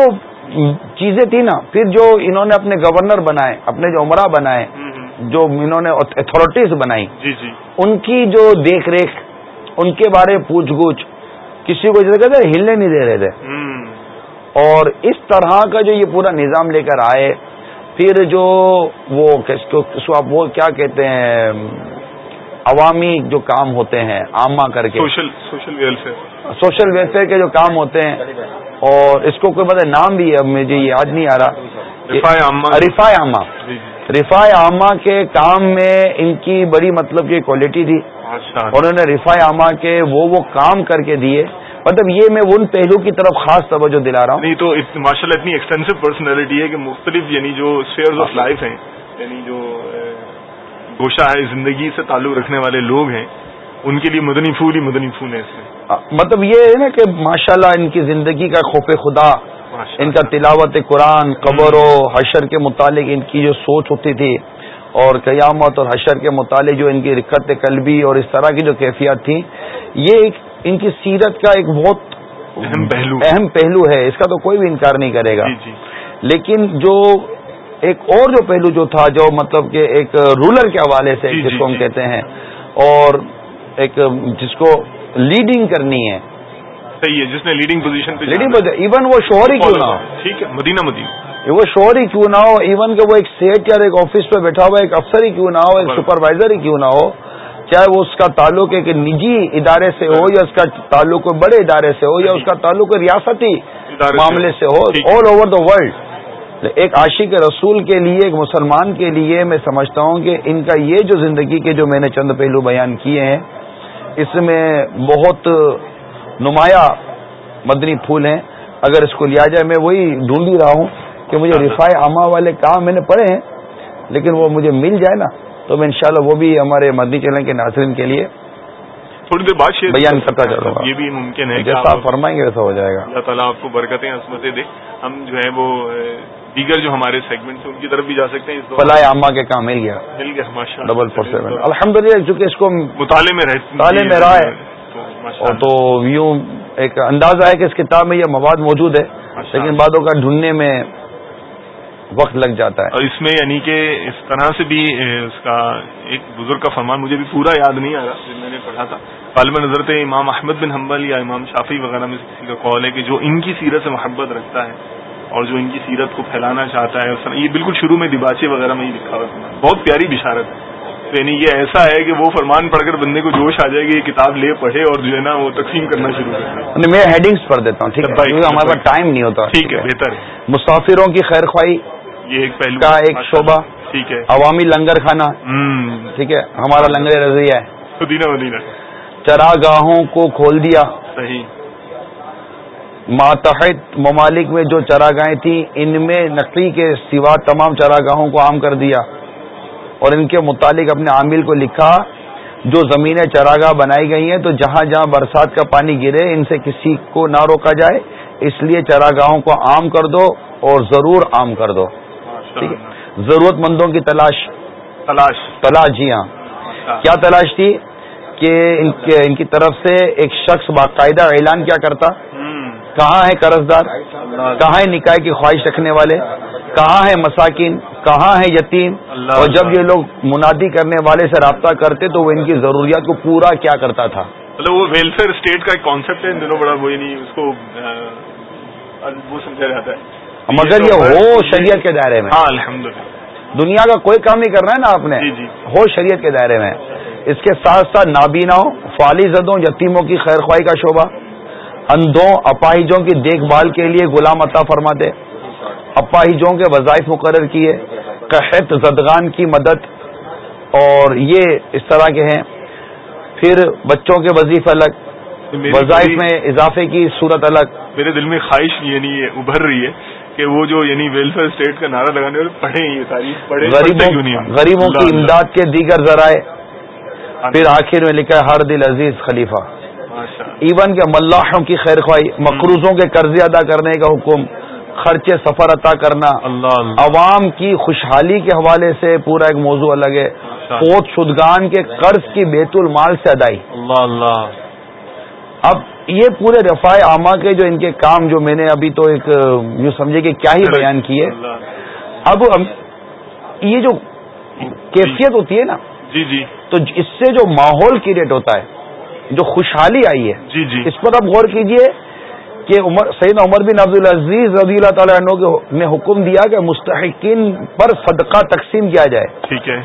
چیزیں تھی نا پھر جو انہوں نے اپنے گورنر بنائے اپنے جو عمرہ بنائے جو انہوں نے اتھارٹیز بنائی جی جی۔ ان کی جو دیکھ ریکھ ان کے بارے پوچھ گچھ کسی کو جیسے کہتے ہلنے نہیں دے رہے تھے۔ اور اس طرح کا جو یہ پورا نظام لے کر آئے پھر جو وہ آپ وہ کیا کہتے ہیں عوامی جو کام ہوتے ہیں عامہ کر کے۔ Social welfare. سوشل ویلفیئر کے جو کام ہوتے ہیں اور اس کو کوئی مطلب نام بھی ہے مجھے یاد نہیں آ رہا۔ رفا عامہ۔ جی، جی۔ رفا عامہ کے کام میں ان کی بڑی مطلب کی کوالٹی تھی۔ اور انہوں نے رفا عامہ کے وہ وہ کام کر کے دیے۔ مطلب یہ میں ان پہلو کی طرف خاص توجہ دلا رہا ہوں۔ نہیں تو ماشاء اللہ اتنی ایکسٹینسو پرسنالٹی ہے کہ مختلف یعنی جو شیئر آف لائف ہیں یعنی جو گوشہ ہے زندگی سے تعلق رکھنے والے لوگ ہیں ان کے لیے مدنی پھول ہی مدنی پھول اس میں۔ مطلب یہ ہے نا کہ ماشاءاللہ ان کی زندگی کا خوف خدا ان کا تلاوت قرآن قبر و حشر کے متعلق ان کی جو سوچ ہوتی تھی اور قیامت اور حشر کے متعلق جو ان کی رکت قلبی اور اس طرح کی جو کیفیات تھی یہ ایک ان کی سیرت کا ایک بہت اہم پہلو۔ اہم پہلو ہے اس کا تو کوئی بھی انکار نہیں کرے گا۔ جی جی۔ لیکن جو ایک اور جو پہلو جو تھا جو مطلب کہ ایک رولر کے حوالے سے جی جس کو ہم کہتے ہیں اور ایک جس کو لیڈنگ کرنی ہے۔ صحیح ہے جس نے لیڈنگ پوزیشن پہ لیڈنگ ایون وہ شوہر ہی کیوں نہ ہو۔ ٹھیک ہے مدینہ مدینہ۔ وہ شوہر ہی کیوں نہ ہو ایون کہ وہ ایک سیٹ یا ایک آفس پہ بیٹھا ہوا ایک افسر ہی کیوں نہ ہو ایک سپروائزر ہی کیوں نہ ہو چاہے وہ اس کا تعلق ایک نجی ادارے سے ہو یا اس کا تعلق بڑے ادارے سے ہو یا اس کا تعلق ریاستی معاملے سے ہو آل اوور دا ورلڈ ایک عاشق رسول کے لیے ایک مسلمان کے لیے میں سمجھتا ہوں کہ ان کا یہ جو زندگی کے جو میں نے چند پہلو بیان کیے ہیں اس میں بہت نمایاں مدنی پھول ہیں۔ اگر اس کو لیا جائے میں وہی ڈھونڈ ہی رہا ہوں کہ مجھے رفاع عامہ والے کام میں نے پڑھے ہیں لیکن وہ مجھے مل جائے نا تو میں انشاءاللہ وہ بھی ہمارے مدنی چینل کے ناظرین کے لیے تھوڑی دیر بعد بیان کرتا چلوں گا یہ بھی ممکن ہے جیسا آپ فرمائیں گے ویسا ہو جائے گا۔ اللہ تعالیٰ آپ کو برکتیں عصمتیں دے۔ ہم جو ہے وہ دیگر جو ہمارے سیگمنٹ ہیں ان کی طرف بھی جا سکتے ہیں۔ فلاح عامہ کے کام مل گیا۔ مل گیا ڈبل فور سیون۔ الحمد للہ چونکہ اس کو مطالعے میں رہتے مطالعے میں رہا ہے۔ اور تو یوں ایک اندازہ ہے کہ اس کتاب میں یہ مواد موجود ہے لیکن باتوں کا ڈھونڈنے میں وقت لگ جاتا ہے۔ اور اس میں یعنی کہ اس طرح سے بھی اس کا ایک بزرگ کا فرمان مجھے بھی پورا یاد نہیں آ رہا میں نے پڑھا تھا۔ غالب نظر تھے امام احمد بن حنبل یا امام شافی وغیرہ میں کسی کا کال ہے کہ جو ان کی سیرت سے محبت رکھتا ہے اور جو ان کی سیرت کو پھیلانا چاہتا ہے یہ بالکل شروع میں دباچے وغیرہ میں ہی لکھا ہوا بہت پیاری بشارت ہے۔ تو یعنی یہ ایسا ہے کہ وہ فرمان پڑھ کر بندے کو جوش آ جائے گی یہ کتاب لے پڑھے اور جو ہے نا وہ تقسیم کرنا شروع کرے میں ہیڈنگس پڑھ دیتا ہوں ٹھیک ہے؟ ہمارے پاس ٹائم نہیں ہوتا۔ ٹھیک ہے بہتر مسافروں کی خیر خواہی یہ ایک پہلو کا ایک شعبہ ٹھیک ہے۔ عوامی لنگر کھانا ٹھیک ہے ہمارا لنگر رضیہ ہے۔ مدینہ مدینہ چراگاہوں کو کھول دیا۔ صحیح۔ ماتحد ممالک میں جو چراگاہیں تھیں ان میں نقلی کے سوا تمام چراگاہوں کو عام کر دیا۔ اور ان کے متعلق اپنے عامل کو لکھا جو زمینیں چراگاہ بنائی گئی ہیں تو جہاں جہاں برسات کا پانی گرے ان سے کسی کو نہ روکا جائے۔ اس لیے چراگاہوں کو عام کر دو اور ضرور عام کر دو۔ ٹھیک ہے؟ ضرورت مندوں کی تلاش۔ تلاش۔ تلاش جی ہاں۔ کیا تلاش تھی؟ کہ ان کی طرف سے ایک شخص باقاعدہ اعلان کیا کرتا۔ کہاں ہے قرض دار کہاں ہے نکاح کی خواہش رکھنے والے؟ کہاں ہے مساکین؟ کہاں ہے یتیم؟ اور جب یہ لوگ منادی کرنے والے سے رابطہ کرتے تو وہ ان کی ضروریات کو پورا کیا کرتا تھا؟ مطلب وہ ویلفیئر اسٹیٹ کا ایک کانسیپٹ ہے دنوں بڑا وہ نہیں اس کو وہ سمجھا جاتا ہے۔ مگر یہ ہو شریعت کے دائرے میں۔ ہاں دنیا کا کوئی کام نہیں کرنا ہے نا آپ نے؟ جی، جی۔ ہو شریعت کے دائرے میں۔ اس کے ساتھ ساتھ نابیناؤں فالی زدوں یتیموں کی خیر خواہی کا شعبہ۔ اندھوں اپاہجوں کی دیکھ بھال کے لیے غلام عطا فرماتے اپاہجوں کے وظائف مقرر کیے۔ قحط زدگان کی مدد۔ اور یہ اس طرح کے ہیں۔ پھر بچوں کے وظیف الگ۔ وظائف میں اضافے کی صورت الگ۔ میرے دل میں خواہش یعنی ابھر رہی ہے کہ وہ جو یعنی ویلفیئر اسٹیٹ کا نعرہ لگانے والے پڑھیں یہ ساری غریبوں غریبوں کی امداد کے دیگر ذرائع۔ پھر آخر میں لکھا ہے ہر دل عزیز خلیفہ۔ ایون کے ملاحوں کی خیر خواہی مقروضوں کے قرضے ادا کرنے کا حکم خرچ سفر عطا کرنا عوام کی خوشحالی کے حوالے سے پورا ایک موضوع الگ ہے۔ پوت شدگان کے قرض کی بیت المال سے ادائی۔ اللہ اللہ. اب یہ پورے رفاع عامہ کے جو ان کے کام جو میں نے ابھی تو ایک یوں سمجھے کہ کیا ہی بیان کیے اب یہ جو کیفیت ہوتی ہے نا جی جی. تو اس سے جو ماحول کریٹ ہوتا ہے جو خوشحالی آئی ہے. جی جی۔ اس پر آپ غور کیجیے کہ عمر سعید عمر بن عبد العزیز رضی اللہ تعالیٰ عنہ نے حکم دیا کہ مستحقین پر صدقہ تقسیم کیا جائے۔ ٹھیک ہے۔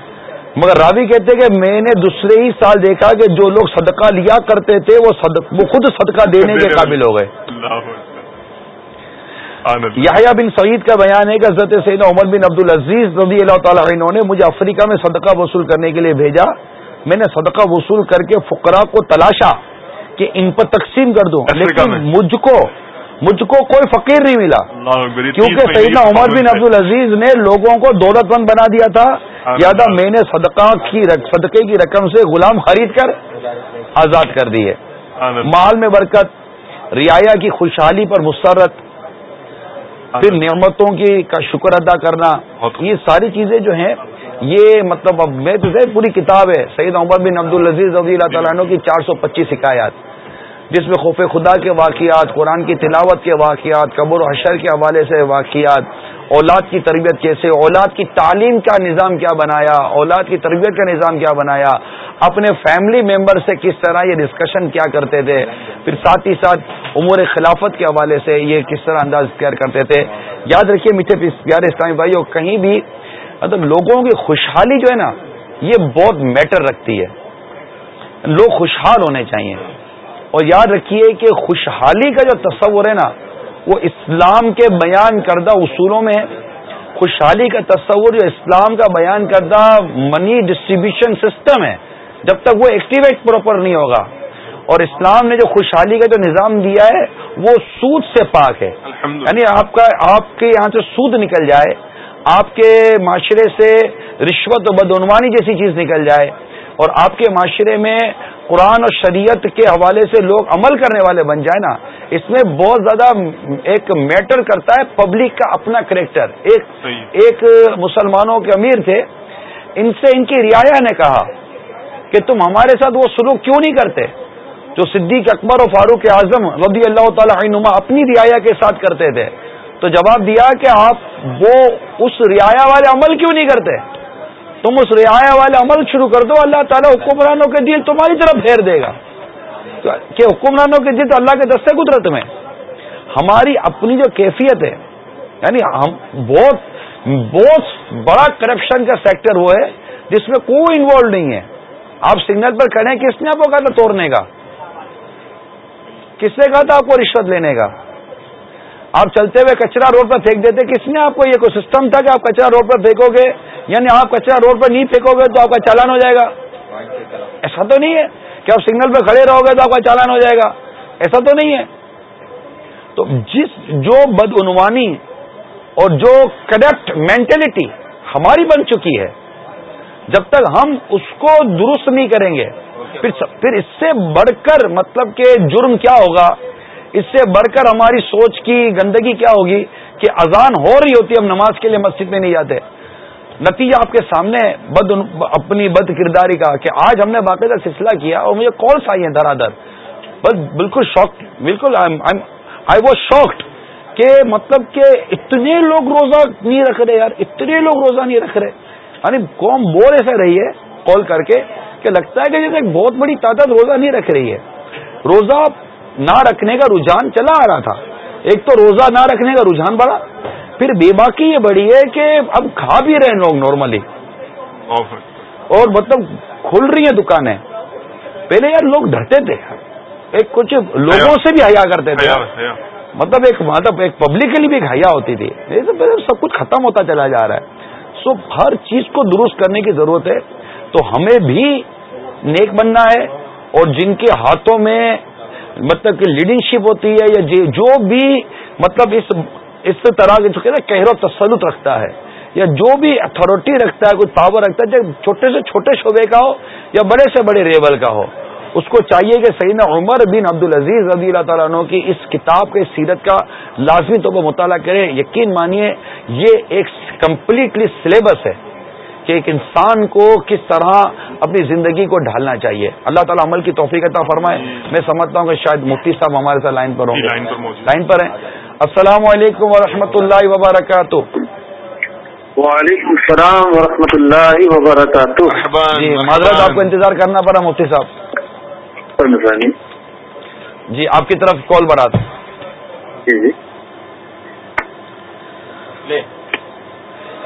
مگر راوی کہتے کہ میں نے دوسرے ہی سال دیکھا کہ جو لوگ صدقہ لیا کرتے تھے وہ صدق وہ خود صدقہ دینے کے قابل ہو گئے۔ یحییٰ بن سعید کا بیان ہے کہ حضرت سعید عمر بن عبد العزیز رضی اللہ تعالیٰ عنہ نے مجھے افریقہ میں صدقہ وصول کرنے کے لیے بھیجا۔ میں نے صدقہ وصول کر کے فقراء کو تلاشا کہ ان پر تقسیم کر دوں لیکن مجھ کو مجھ کو کوئی فقیر نہیں ملا۔ کیونکہ سیدنا عمر بن عبد العزیز نے لوگوں کو دولت مند بنا دیا تھا۔ یادا میں نے صدقہ کی صدقے کی رقم سے غلام خرید کر آزاد کر دی ہے۔ مال میں برکت رعایا کی خوشحالی پر مسرت پھر نعمتوں کی کا شکر ادا کرنا یہ ساری چیزیں جو ہیں یہ مطلب اب میں تو پوری کتاب ہے سعید عمر بن عبد العزیز رضی اللہ تعالیٰ عنہ کی چار سو پچیس حکایات، جس میں خوف خدا کے واقعات، قرآن کی تلاوت کے واقعات، قبر و حشر کے حوالے سے واقعات، اولاد کی تربیت کیسے، اولاد کی تعلیم کا نظام کیا بنایا، اولاد کی تربیت کا نظام کیا بنایا، اپنے فیملی ممبر سے کس طرح یہ ڈسکشن کیا کرتے تھے، پھر ساتھ ہی ساتھ امور خلافت کے حوالے سے یہ کس طرح انداز اختیار کرتے تھے۔ یاد رکھیے میٹھے پیارے اسلامی بھائی کہیں بھی مطلب لوگوں کی خوشحالی جو ہے نا یہ بہت میٹر رکھتی ہے۔ لوگ خوشحال ہونے چاہیے۔ اور یاد رکھیے کہ خوشحالی کا جو تصور ہے نا وہ اسلام کے بیان کردہ اصولوں میں خوشحالی کا تصور جو اسلام کا بیان کردہ منی ڈسٹریبیوشن سسٹم ہے جب تک وہ ایکٹیویٹ پراپر نہیں ہوگا۔ اور اسلام نے جو خوشحالی کا جو نظام دیا ہے وہ سود سے پاک ہے۔ یعنی آپ کا آپ کے یہاں سے سود نکل جائے۔ آپ کے معاشرے سے رشوت و بدعنوانی جیسی چیز نکل جائے اور آپ کے معاشرے میں قرآن اور شریعت کے حوالے سے لوگ عمل کرنے والے بن جائیں نا اس میں بہت زیادہ ایک میٹر کرتا ہے پبلک کا اپنا کریکٹر ایک ایک مسلمانوں کے امیر تھے ان سے ان کی رعایا نے کہا کہ تم ہمارے ساتھ وہ سلوک کیوں نہیں کرتے؟ جو صدیق اکبر و فاروق اعظم رضی اللہ تعالی عنما اپنی رعایا کے ساتھ کرتے تھے۔ تو جواب دیا کہ آپ وہ اس رعایا والے عمل کیوں نہیں کرتے؟ تم اس رعایا والے عمل شروع کر دو، اللہ تعالیٰ حکمرانوں کے دل تمہاری طرف پھیر دے گا۔ کہ حکمرانوں کے جد اللہ کے دستے قدرت میں۔ ہماری اپنی جو کیفیت ہے یعنی ہم بہت بہت بڑا کرپشن کا سیکٹر وہ ہے، جس میں کوئی انوالو نہیں ہے۔ آپ سگنل پر کھڑے کس نے آپ کو کہا تھا توڑنے کا؟ کس نے کہا تھا آپ کو رشوت لینے کا؟ آپ چلتے ہوئے کچرا روڈ پر پھینک دیتے، کس نے آپ کو یہ کوئی سسٹم تھا کہ آپ کچرا روڈ پر پھینکو گے؟ یعنی آپ کچرا روڈ پر نہیں پھینکو گے تو آپ کا چالان ہو جائے گا۔ ایسا تو نہیں ہے کہ آپ سگنل پہ کھڑے رہو گے تو آپ کا چالان ہو جائے گا۔ ایسا تو نہیں ہے۔ تو جس جو بدعنوانی اور جو کرپٹ مینٹلٹی ہماری بن چکی ہے، جب تک ہم اس کو درست نہیں کریں گے پھر اس سے بڑھ کر مطلب کہ جرم کیا ہوگا؟ اس سے بڑھ کر ہماری سوچ کی گندگی کیا ہوگی کہ اذان ہو رہی ہوتی ہے، ہم نماز کے لیے مسجد میں نہیں جاتے۔ نتیجہ آپ کے سامنے بد اپنی بد کرداری کا کہ آج ہم نے باقاعدہ سلسلہ کیا اور مجھے کالس آئی ہیں دھرا در بس بالکل شوق بالکل آئی واز شاکڈ کہ مطلب کہ اتنے لوگ روزہ نہیں رکھ رہے یار، اتنے لوگ روزہ نہیں رکھ رہے۔ یعنی قوم بول ایسے رہی ہے کال کر کے کہ لگتا ہے کہ جیسے ایک بہت بڑی تعداد روزہ نہیں رکھ رہی ہے۔ روزہ نہ رکھنے کا رجحان چلا آ رہا تھا۔ ایک تو روزہ نہ رکھنے کا رجحان بڑھا۔ پھر بے باقی یہ بڑی ہے کہ اب کھا بھی رہے ہیں لوگ نارملی اور مطلب کھل رہی ہیں دکانیں۔ پہلے یار لوگ ڈرتے تھے۔ ایک کچھ لوگوں سے بھی حیا کرتے تھے۔ مطلب ایک مطلب ایک پبلکلی بھی ایک حیا ہوتی تھی۔ سب کچھ ختم ہوتا چلا جا رہا ہے۔ سو ہر چیز کو درست کرنے کی ضرورت ہے۔ تو ہمیں بھی نیک بننا ہے۔ اور جن کے ہاتھوں میں مطلب کہ لیڈنگ ہوتی ہے یا جو بھی مطلب اس اس طرح کے جو کہہ تسلط رکھتا ہے یا جو بھی اتارٹی رکھتا ہے، کوئی پاور رکھتا ہے چاہے چھوٹے سے چھوٹے شعبے کا ہو یا بڑے سے بڑے ریول کا ہو، اس کو چاہیے کہ سیدنا عمر بن عبد العزیز رضی اللہ تعالیٰ عنہ کی اس کتاب کے سیرت کا لازمی طور پر مطالعہ کرے یقین مانیے، یہ ایک کمپلیٹلی سلیبس ہے۔ کہ ایک انسان کو کس طرح اپنی زندگی کو ڈھالنا چاہیے۔ اللہ تعالیٰ عمل کی توفیق عطا فرمائے۔ میں سمجھتا ہوں کہ شاید مفتی صاحب ہمارے ساتھ لائن پر ہوں گے۔ لائن پر ہیں۔ السلام علیکم ورحمۃ اللہ وبرکاتہ۔ وعلیکم السلام ورحمۃ اللہ وبرکاتہ۔ جی معذرت آپ کو انتظار کرنا پڑا مفتی صاحب۔ جی آپ کی طرف کال بڑھا تھا۔ جی جی۔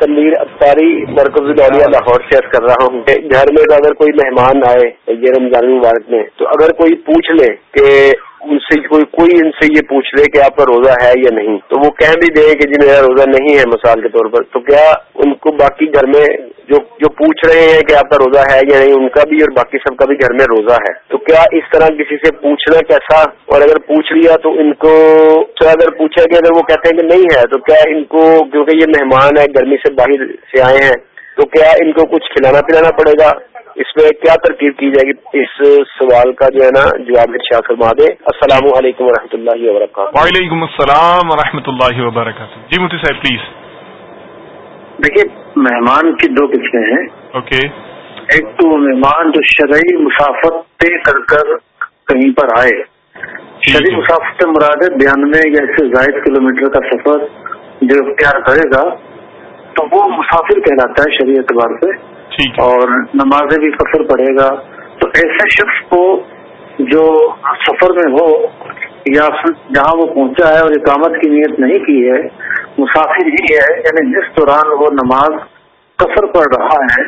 تنویر اختاری مرکز الدولیا لاہور سے کر رہا ہوں گھر میں اگر کوئی مہمان آئے یہ رمضان مبارک میں، تو اگر کوئی پوچھ لے کہ ان سے کوئی کوئی ان سے یہ پوچھ لے کہ آپ کا روزہ ہے یا نہیں۔ تو وہ کہہ بھی دیں کہ جی میرا روزہ نہیں ہے مثال کے طور پر۔ تو کیا ان کو باقی گھر میں جو جو پوچھ رہے ہیں کہ آپ کا روزہ ہے یا نہیں، ان کا بھی اور باقی سب کا بھی گھر میں روزہ ہے۔ تو کیا اس طرح کسی سے پوچھنا کیسا؟ اور اگر پوچھ لیا تو ان کو اگر پوچھا کہ اگر وہ کہتے ہیں کہ نہیں ہے۔ تو کیا ان کو کیونکہ یہ مہمان ہے گرمی سے باہر سے آئے ہیں، تو کیا ان کو کچھ کھلانا پلانا پڑے گا؟ اس میں کیا ترکیب کی جائے گی؟ اس سوال کا جو ہے نا جواب ارشاد فرما دے السلام علیکم و رحمۃ اللہ وبرکاتہ۔ وعلیکم السلام و اللہ وبرکاتہ۔ جی مفتی صاحب پلیز دیکھیے مہمان کی دو قسمیں ہیں۔ اوکے ایک تو مہمان جو شرعی مسافت طے کر کر کہیں پر آئے۔ شرعی مسافت مراد بیانوے یا اس سے زائد کلو میٹر کا سفر جو اختیار کرے گا تو وہ مسافر کہلاتا ہے شرعی اعتبار سے۔ اور نمازیں بھی سفر پڑے گا۔ تو ایسے شخص کو جو سفر میں ہو یا جہاں وہ پہنچا ہے اور اقامت کی نیت نہیں کی ہے مسافر ہی ہے یعنی جس دوران وہ نماز کفر پڑ رہا ہے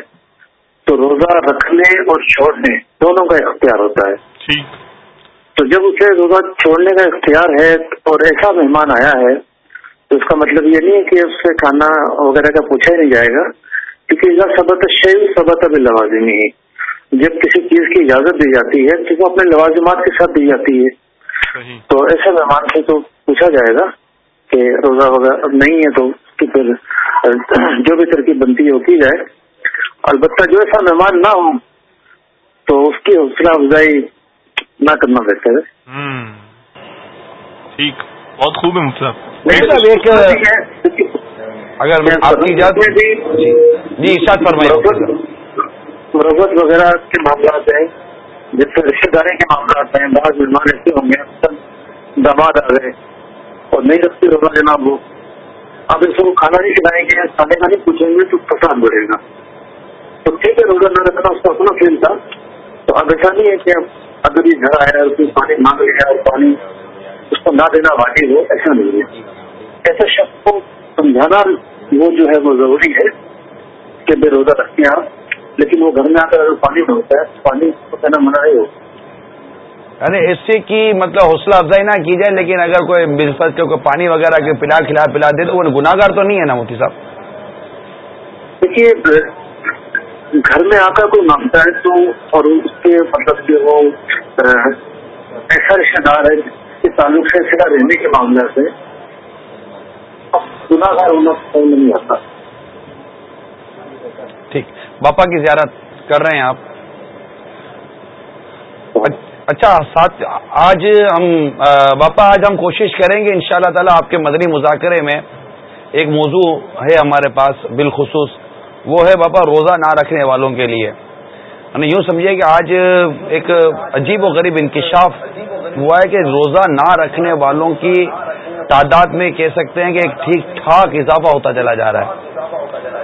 تو روزہ رکھنے اور چھوڑنے دونوں کا اختیار ہوتا ہے۔ تو جب اسے روزہ چھوڑنے کا اختیار ہے اور ایسا مہمان آیا ہے تو اس کا مطلب یہ نہیں ہے کہ اس سے کھانا وغیرہ کا پوچھا ہی نہیں جائے گا۔ کیونکہ سبت شیو سبت اب لوازمی ہے جب کسی چیز کی اجازت دی جاتی ہے تو وہ اپنے لوازمات کے ساتھ دی جاتی ہے۔ تو ایسے مہمان سے تو پوچھا جائے گا کہ روزہ وغیرہ نہیں ہے تو پھر جو بھی ترکیب بنتی ہے وہ کی جائے۔ البتہ جو ایسا مہمان نہ ہو تو اس کی حوصلہ افزائی نہ کرنا بہتر ہے۔ ٹھیک۔ بہت خوب ہے مطلب اگر آپ کی جی۔ ارشاد فرمائیے۔ مربت وغیرہ کے معاملات ہیں جس سے رشتے داری کے معاملات ہیں بعض مہمان ایسے ہوں گے داماد آ گئے اور نہیں رکھتے روزہ جناب وہ۔ اب اس کو کھانا نہیں کھلائیں گے کھانے کا نہیں پوچھیں گے تو فساد بڑھے گا۔ تو ٹھیک ہے روزہ نہ رکھنا اس کا اپنا فیل تھا۔ تو اب ایسا نہیں ہے کہ اگر یہ گھر آیا اور کوئی پانی مانگ لیا اور پانی اس کو نہ دینا واقعی ہو ایسا نہیں ہے۔ ایسے شخص کو سمجھانا وہ جو ہے وہ ضروری ہے کہ بے روزہ رکھتے ہیں آپ لیکن وہ گھر میں آ کر اگر پانی ڈھونکتا ہے پانی کو کہنا منع نہیں ہو یعنی اس سے کی مطلب حوصلہ افزائی نہ کی جائے لیکن اگر کوئی بزفت کے کوئی پانی وغیرہ کے پلا کھلا پلا دے تو وہ گناگار تو نہیں ہے نا موتی صاحب؟ دیکھیے گھر میں آ کر کوئی مانگتا ہے تو اور اس کے مطلب جو وہ ایسا رشتے دار ہے کے تعلق سے رہنے کے معاملے سے ہونا نہیں آتا ٹھیک۔ باپا کی زیارت کر رہے ہیں آپ۔ اچھا ساتھ، آج ہم باپا، آج ہم کوشش کریں گے ان شاء اللہ تعالیٰ آپ کے مدنی مذاکرے میں ایک موضوع ہے ہمارے پاس بالخصوص۔ وہ ہے باپا روزہ نہ رکھنے والوں کے لیے۔ یعنی یوں سمجھیے کہ آج ایک عجیب و غریب انکشاف ہوا ہے کہ روزہ نہ رکھنے والوں کی تعداد میں کہہ سکتے ہیں کہ ایک ٹھیک ٹھاک اضافہ ہوتا چلا جا رہا ہے۔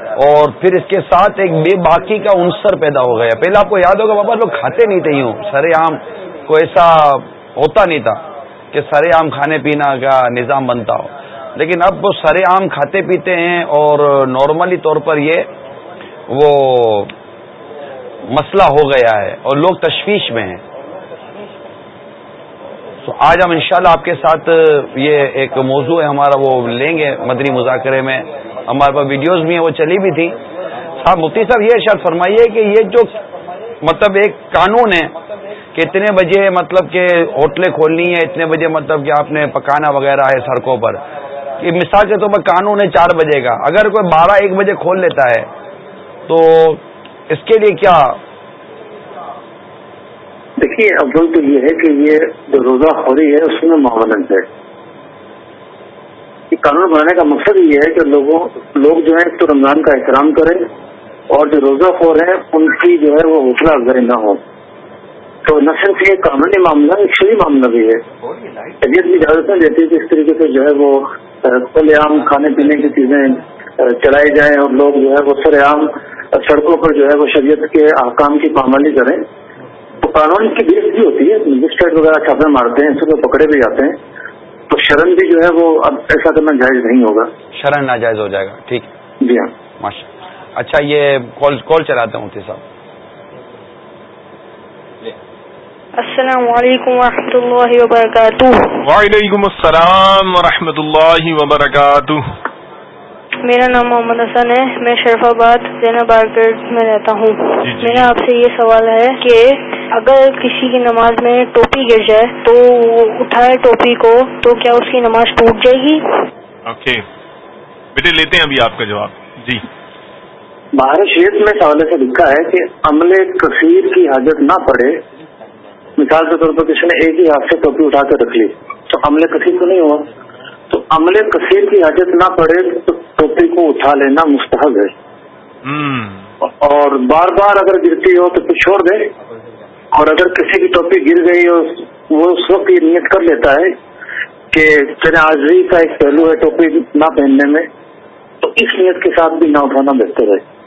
اور پھر اس کے ساتھ ایک بے باقی کا عنصر پیدا ہو گیا۔ پہلے آپ کو یاد ہوگا بابا، لوگ کھاتے نہیں تھے یوں۔ سرے عام کو ایسا ہوتا نہیں تھا کہ سرے عام کھانے پینا کا نظام بنتا ہو۔ لیکن اب وہ سرے عام کھاتے پیتے ہیں اور نارملی طور پر یہ وہ مسئلہ ہو گیا ہے اور لوگ تشویش میں ہیں۔ تو آج ہم انشاءاللہ آپ کے ساتھ یہ ایک موضوع ہے ہمارا، وہ لیں گے مدنی مذاکرے میں۔ ہمارے پاس ویڈیوز بھی ہیں، وہ چلی بھی تھی۔ صاحب مفتی صاحب یہ شاید فرمائیے کہ یہ جو مطلب ایک قانون ہے کہ اتنے بجے مطلب کہ ہوٹلیں کھولنی ہے اتنے بجے مطلب کہ آپ نے پکانا وغیرہ ہے سڑکوں پر۔ کہ مثال کے طور پر قانون ہے چار بجے کا۔ اگر کوئی بارہ ایک بجے کھول لیتا ہے، تو اس کے لیے کیا دیکھیے، افضل تو یہ ہے کہ یہ جو روزہ خوری ہے، اس میں معاونت ہے۔ قانون بنانے کا مقصد یہ ہے کہ لوگوں، لوگ جو ہے تو رمضان کا احترام کریں اور جو روزہ خور ہیں، ان کی جو ہے، وہ حوصلہ افزائی نہ ہو۔ تو نہ صرف یہ قانونی معاملہ، ایک شری معاملہ بھی ہے۔ طبیعت بھی اجازت نہیں دیتی کہ اس طریقے سے جو ہے، وہ کھلے عام کھانے پینے کی چیزیں چلائی جائیں اور لوگ جو ہے، وہ سر عام سڑکوں پر جو ہے، وہ شریعت کے احکام کی پامالی کریں۔ تو قانون کی بھی ہوتی ہے مجسٹریٹ وغیرہ چھاپے مارتے ہیں اس کو پکڑے بھی جاتے ہیں۔ تو شرن بھی جو ہے وہ اب ایسا کرنا جائز نہیں ہوگا۔ شرن ناجائز ہو جائے گا ٹھیک۔ جی ہاں۔ ماشاء اچھا یہ کال کال چلاتا ہوں صاحب۔ السلام علیکم و اللہ وبرکاتہ۔ وعلیکم السلام و اللہ وبرکاتہ۔ میرا نام محمد حسن ہے میں شرف آباد زینب مارکیٹ میں رہتا ہوں۔ جی، جی۔ میرا آپ سے یہ سوال ہے کہ اگر کسی کی نماز میں ٹوپی گر جائے تو وہ اٹھائے ٹوپی کو تو کیا اس کی نماز ٹوٹ جائے گی؟ اوکے۔ بیٹے لیتے ہیں ابھی آپ کا جواب۔ جی۔ باہر شریف میں سوال سے لکھا ہے کہ عمل کثیر کی حاجت نہ پڑے مثال کے طور پر کسی نے ایک ہی ہاتھ سے ٹوپی اٹھا کر رکھ لی تو عمل کثیر تو نہیں ہوا۔ تو عمل کثیر کی حاجت نہ پڑے تو ٹوپی کو اٹھا لینا مستحب ہے۔ اور بار بار اگر گرتی ہو تو چھوڑ دے اور اگر کسی کی ٹوپی گر گئی ہو وہ اس وقت یہ نیت کر لیتا ہے کہ آزری کا ایک پہلو ہے ٹوپی نہ پہننے میں۔ تو اس نیت کے ساتھ بھی نہ اٹھانا بہتر ہے۔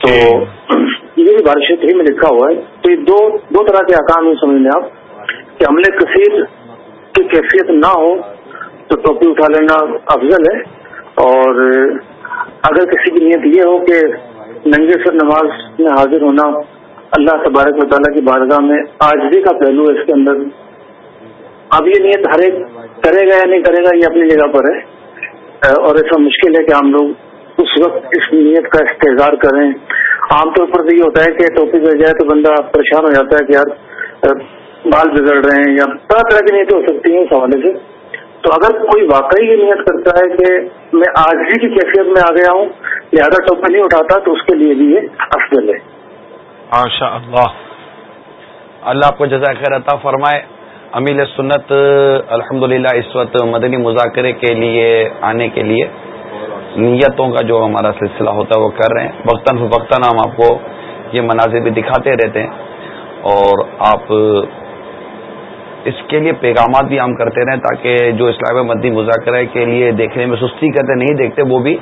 تو یہ بھی بارش ہی میں لکھا ہوا ہے۔ تو یہ دو دو طرح کے آکام سمجھ لیں آپ۔ کہ عمل کثیر کی کیفیت نہ ہو تو ٹوپی اٹھا لینا افضل ہے۔ اور اگر کسی کی نیت یہ ہو کہ ننگے سر نماز میں حاضر ہونا اللہ تبارک و تعالیٰ کی بارگاہ میں آجری کا پہلو ہے اس کے اندر، اب یہ نیت ہر ایک کرے گا یا نہیں کرے گا، یہ اپنی جگہ پر ہے۔ اور ایسا مشکل ہے کہ ہم لوگ اس وقت اس نیت کا استظار کریں۔ عام طور پر تو یہ ہوتا ہے کہ ٹوپی گر جائے تو بندہ پریشان ہو جاتا ہے کہ یار، بال بگڑ رہے ہیں یا طرح طرح کی نیتیں ہو سکتی ہیں اس حوالے سے۔ تو اگر کوئی واقعی یہ نیت کرتا ہے کہ میں آج ہی کی کیفیت میں آ گیا ہوں، لہٰذا ٹوپی نہیں اٹھاتا، تو اس کے لیے بھی یہ افضل ہے۔ اللہ اللہ آپ کو جزائے خیر عطا فرمائے۔ امیل سنت الحمد اس وقت مدنی مذاکرے کے لیے، آنے کے لیے نیتوں کا جو ہمارا سلسلہ ہوتا ہے، وہ کر رہے ہیں۔ وقتاً فوقتاً ہم آپ کو یہ مناظر بھی دکھاتے رہتے ہیں۔ اور آپ اس کے لیے پیغامات بھی عام کرتے رہیں تاکہ جو اسلام مدی مذاکرہ کے لیے دیکھنے میں سستی کرتے نہیں دیکھتے وہ بھی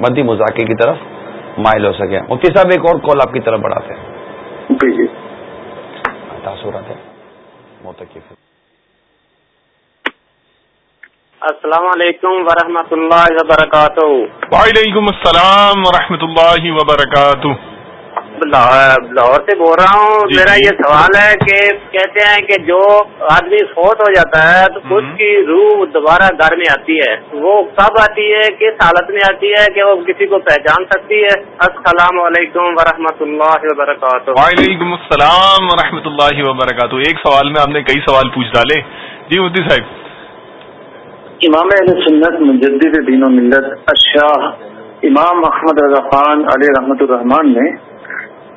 مدی مذاکرے کی طرف مائل ہو سکے۔ مفتی صاحب ایک اور کال آپ کی طرف بڑھاتے ہیں۔ جی جی۔ تاثرات موتقف السلام علیکم ورحمۃ اللہ وبرکاتہ۔ وعلیکم السلام ورحمۃ اللہ وبرکاتہ۔ لاہور سے بول رہا ہوں جی میرا جی۔ یہ سوال ہے کہ کہتے ہیں کہ جو آدمی فوت ہو جاتا ہے تو اس کی روح دوبارہ گھر میں آتی ہے۔ وہ کب آتی ہے؟ کس حالت میں آتی ہے کہ وہ کسی کو پہچان سکتی ہے؟ السلام علیکم ورحمۃ اللہ وبرکاتہ۔ وعلیکم السلام ورحمۃ اللہ وبرکاتہ۔ ایک سوال میں آپ نے کئی سوال پوچھ ڈالے۔ جی مودی صاحب۔ امام علیہ سنت مجدد دین و ملت اشاہ امام محمد رضا خان علیہ رحمت الرحمان نے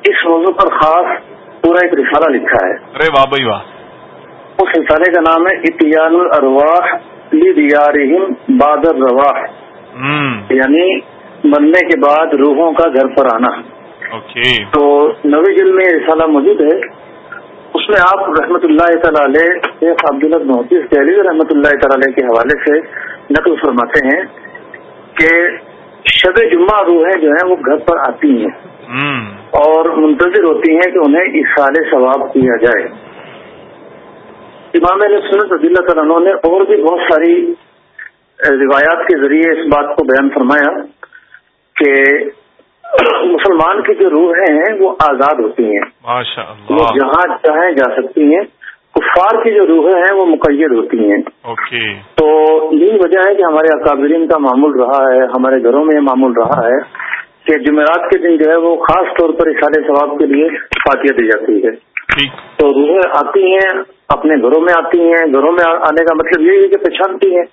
اس موضوع پر خاص پورا ایک رسالہ لکھا ہے۔ ارے واہ بھائی واہ۔ اس رسالے کا نام ہے اتیان الرواح لیارحم بادر رواح ہوں یعنی مرنے کے بعد روحوں کا گھر پر آنا۔ اوکے۔ تو نوی جلد میں یہ رسالہ موجود ہے۔ اس میں آپ رحمۃ اللہ تعالی علیہ شیخ عبداللہ محدث دہلی رحمۃ اللہ تعالی علیہ کے حوالے سے نقل فرماتے ہیں کہ شب جمعہ روحیں جو ہیں وہ گھر پر آتی ہیں۔ اور منتظر ہوتی ہیں کہ انہیں اصال ثواب کیا جائے۔ امام علیہ سنت رضی اللہ تعالیٰ نے اور بھی بہت ساری روایات کے ذریعے اس بات کو بیان فرمایا کہ مسلمان کی جو روحیں ہیں وہ آزاد ہوتی ہیں۔ وہ جہاں چاہیں جا سکتی ہیں۔ کفار کی جو روحیں ہیں وہ مقید ہوتی ہیں۔ اوکے۔ تو یہی وجہ ہے کہ ہمارے اکابرین کا معمول رہا ہے ہمارے گھروں میں یہ معمول رہا ہے۔ کہ جمعرات کے دن جو ہے وہ خاص طور پر اشارے ثواب کے لیے فاتحہ دی جاتی ہے۔ ٹھیک۔ تو روحیں آتی ہیں اپنے گھروں میں آتی ہیں گھروں میں آنے کا مطلب یہی ہے کہ پہچانتی ہیں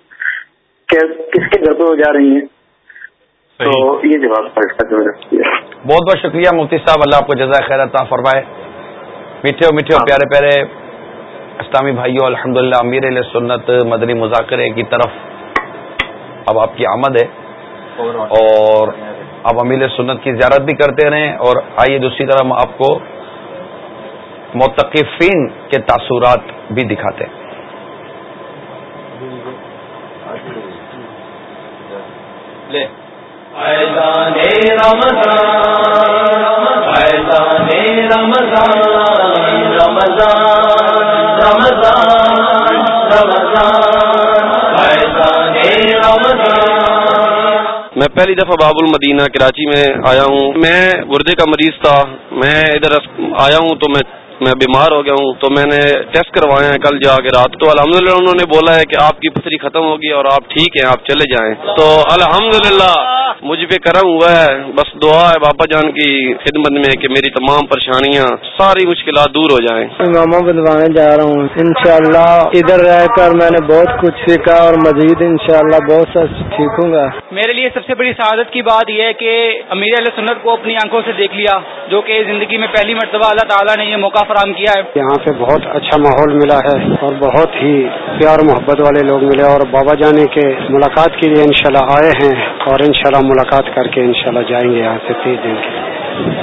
کہ کس کے گھر پہ وہ جا رہی ہیں۔ تو یہ جواب بہت بہت شکریہ مفتی صاحب اللہ آپ کو جزائے خیر عطا فرمائے۔ میٹھے میٹھے پیارے پیارے اسلامی بھائیوں الحمد للہ امیر علیہ سنت مدنی مذاکرے کی طرف اب آپ کی آمد ہے۔ اور آپ امیر سنت کی زیارت بھی کرتے رہیں اور آئیے دوسری طرف ہم آپ کو متقفین کے تاثرات بھی دکھاتے ہیں۔ میں پہلی دفعہ باب المدینہ کراچی میں آیا ہوں۔ میں گردے کا مریض تھا، میں ادھر آیا ہوں تو میں میں بیمار ہو گیا ہوں تو میں نے ٹیسٹ کروائے ہیں کل جا کے رات تو الحمدللہ انہوں نے بولا ہے کہ آپ کی پتھری ختم ہوگی اور آپ ٹھیک ہیں آپ چلے جائیں۔ تو الحمدللہ مجھ پہ کرم ہوا ہے۔ بس دعا ہے بابا جان کی خدمت میں کہ میری تمام پریشانیاں ساری مشکلات دور ہو جائیں۔ ماما بنوانے جا رہا ہوں۔ انشاءاللہ ادھر رہ کر میں نے بہت کچھ سیکھا اور مزید انشاءاللہ بہت سا سیکھوں گا۔ میرے لیے سب سے بڑی سعادت کی بات یہ ہے کہ امیر علیہ سنت کو اپنی آنکھوں سے دیکھ لیا جو کہ زندگی میں پہلی مرتبہ اللہ تعالیٰ نے یہ موقع فراہم کیا ہے۔ یہاں پہ بہت اچھا ماحول ملا ہے اور بہت ہی پیار محبت والے لوگ ملے اور بابا جانے کے ملاقات کے لیے انشاءاللہ آئے ہیں اور انشاءاللہ ملاقات کر کے انشاءاللہ جائیں گے یہاں سے تیس دن کے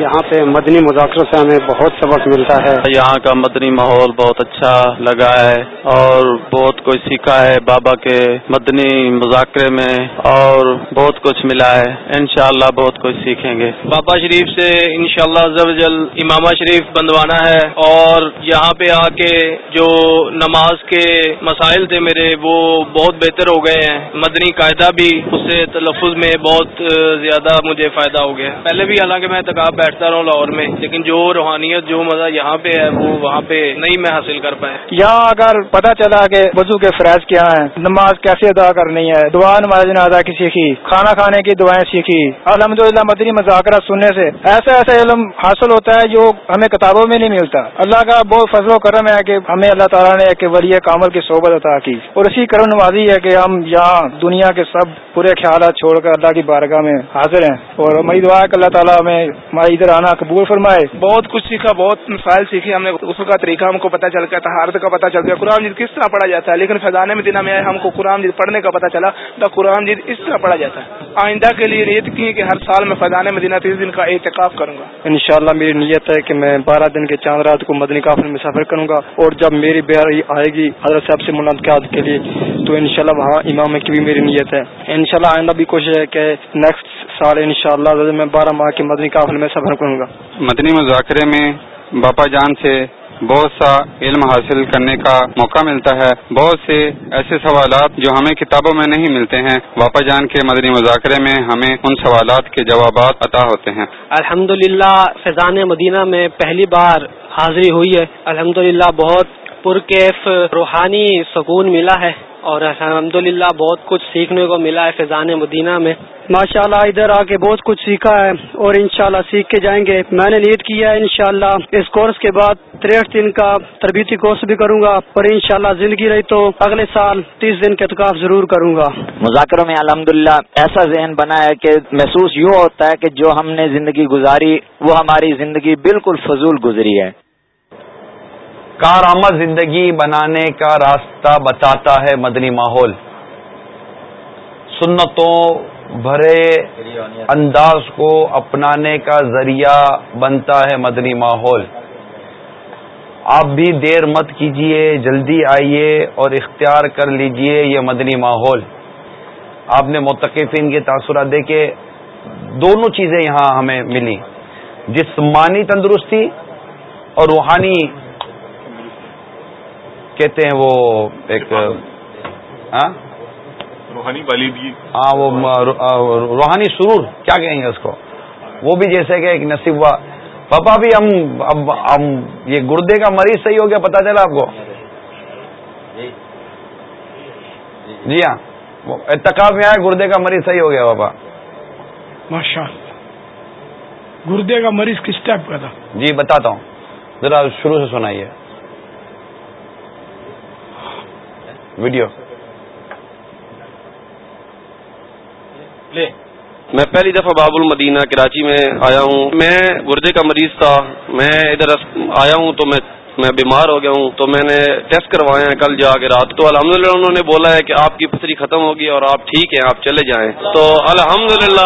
یہاں پہ مدنی مذاکروں سے ہمیں بہت سبق ملتا ہے۔ یہاں کا مدنی ماحول بہت اچھا لگا ہے اور بہت کچھ سیکھا ہے بابا کے مدنی مذاکرے میں اور بہت کچھ ملا ہے۔ انشاءاللہ بہت کچھ سیکھیں گے۔ بابا شریف سے انشاءاللہ شاء اللہ امامہ شریف بندوانا ہے اور یہاں پہ آ کے جو نماز کے مسائل تھے میرے وہ بہت بہتر ہو گئے ہیں۔ مدنی قاعدہ بھی اس سے تلفظ میں بہت زیادہ مجھے فائدہ ہو گیا۔ پہلے بھی حالانکہ میں آپ بیٹھتا رہا لاہور میں، لیکن جو روحانیت، جو مزہ یہاں پہ ہے، وہ وہاں پہ نہیں میں حاصل کر پائے یہاں اگر پتا چلا کہ وضو کے فرائض کیا ہیں، نماز کیسے ادا کرنی ہے؟ دعا نماز نے ادا کی سیکھی کھانا کھانے کی دعائیں سیکھی۔ الحمد للہ مدنی مذاکرہ سننے سے ایسا ایسا علم حاصل ہوتا ہے جو ہمیں کتابوں میں نہیں ملتا۔ اللہ کا بہت فضل و کرم ہے کہ ہمیں اللہ تعالیٰ نے ایک ولی کامل کی صحبت عطا کی۔ اور اسی کرم نوازی ہے کہ ہم یہاں دنیا کے سب پورے خیالات چھوڑ کر اللہ کی بارگاہ میں حاضر ہیں۔ اور ہماری دعا ہے کہ اللہ تعالیٰ ہمیں ہمارے ادھر آنا قبول فرمائے۔ بہت کچھ سیکھا بہت مسائل سیکھی ہم نے۔ اس کا طریقہ ہم کو پتا چل گیا تہارت کا پتا چل گیا۔ قرآن جیت کس طرح پڑھا جاتا ہے؟ لیکن فضانے میں دن میں ہم کو قرآن جیت پڑھنے کا پتا چلا۔ تو قرآن جیت اس طرح پڑھا جاتا ہے۔ آئندہ کے لیے نیت کی کہ ہر سال میں فضانے میں تیس دن کا احتکاب کروں گا۔ ان میری نیت ہے کہ میں بارہ دن کے چاند رات کو مدنی کافل میں سفر کروں گا۔ اور جب میری بیاری آئے گی حضرت صاحب سے ملاقات کے لیے تو انشاءاللہ وہاں امام کی بھی میری نیت ہے۔ انشاءاللہ آئندہ بھی کوشش ہے کہ نیکسٹ سال انشاءاللہ میں بارہ ماہ کے مدنی کافل میں سفر کروں گا۔ مدنی مذاکرے میں باپا جان سے بہت سا علم حاصل کرنے کا موقع ملتا ہے۔ بہت سے ایسے سوالات جو ہمیں کتابوں میں نہیں ملتے ہیں۔ باپا جان کے مدنی مذاکرے میں ہمیں ان سوالات کے جوابات عطا ہوتے ہیں۔ الحمد للہ فیضان مدینہ میں پہلی بار حاضری ہوئی ہے۔ الحمد للہ بہت پرکیف روحانی سکون ملا ہے۔ اور الحمد للہ بہت کچھ سیکھنے کو ملا ہے فیضان مدینہ میں۔ ماشاء اللہ ادھر آ کے بہت کچھ سیکھا ہے اور انشاءاللہ سیکھ کے جائیں گے۔ میں نے نیٹ کیا ہے انشاءاللہ۔ اس کورس کے بعد تریٹ دن کا تربیتی کورس بھی کروں گا اور انشاءاللہ زندگی رہی تو اگلے سال تیس دن کے اتکاف ضرور کروں گا۔ مذاکروں میں الحمدللہ ایسا ذہن بنا ہے کہ محسوس یوں ہوتا ہے کہ جو ہم نے زندگی گزاری وہ ہماری زندگی بالکل فضول گزری ہے۔ کارآمد زندگی بنانے کا راستہ بتاتا ہے مدنی ماحول۔ سنتوں بھرے انداز کو اپنانے کا ذریعہ بنتا ہے مدنی ماحول۔ آپ بھی دیر مت کیجیے جلدی آئیے اور اختیار کر لیجیے یہ مدنی ماحول۔ آپ نے متقفین کے تاثرات دیکھے، دونوں چیزیں یہاں ہمیں ملی جسمانی تندرستی اور روحانی کہتے ہیں وہ ایک ہاں؟ روحانی والی ہاں وہ روحانی سرور کیا کہیں گے اس کو؟ وہ بھی جیسے کہ ایک نصیب ہوا۔ پاپا بھی ہم اب ہم یہ گردے کا مریض صحیح ہو گیا پتا چلا آپ کو؟ جی ہاں۔ اتقاب میں آئے گردے کا مریض صحیح ہو گیا پاپا۔ ماشاء گردے کا مریض کس ٹائپ کا تھا؟ جی بتاتا ہوں۔ ذرا شروع سے سنائیے۔ ویڈیو میں پہلی دفعہ باب المدینہ کراچی میں آیا ہوں۔ میں گردے کا مریض تھا۔ میں ادھر آیا ہوں تو میں میں بیمار ہو گیا ہوں۔ تو میں نے ٹیسٹ کروائے ہیں کل جا کے رات تو الحمد انہوں نے بولا ہے کہ آپ کی پتھری ختم ہوگی اور آپ ٹھیک ہیں آپ چلے جائیں۔ تو الحمد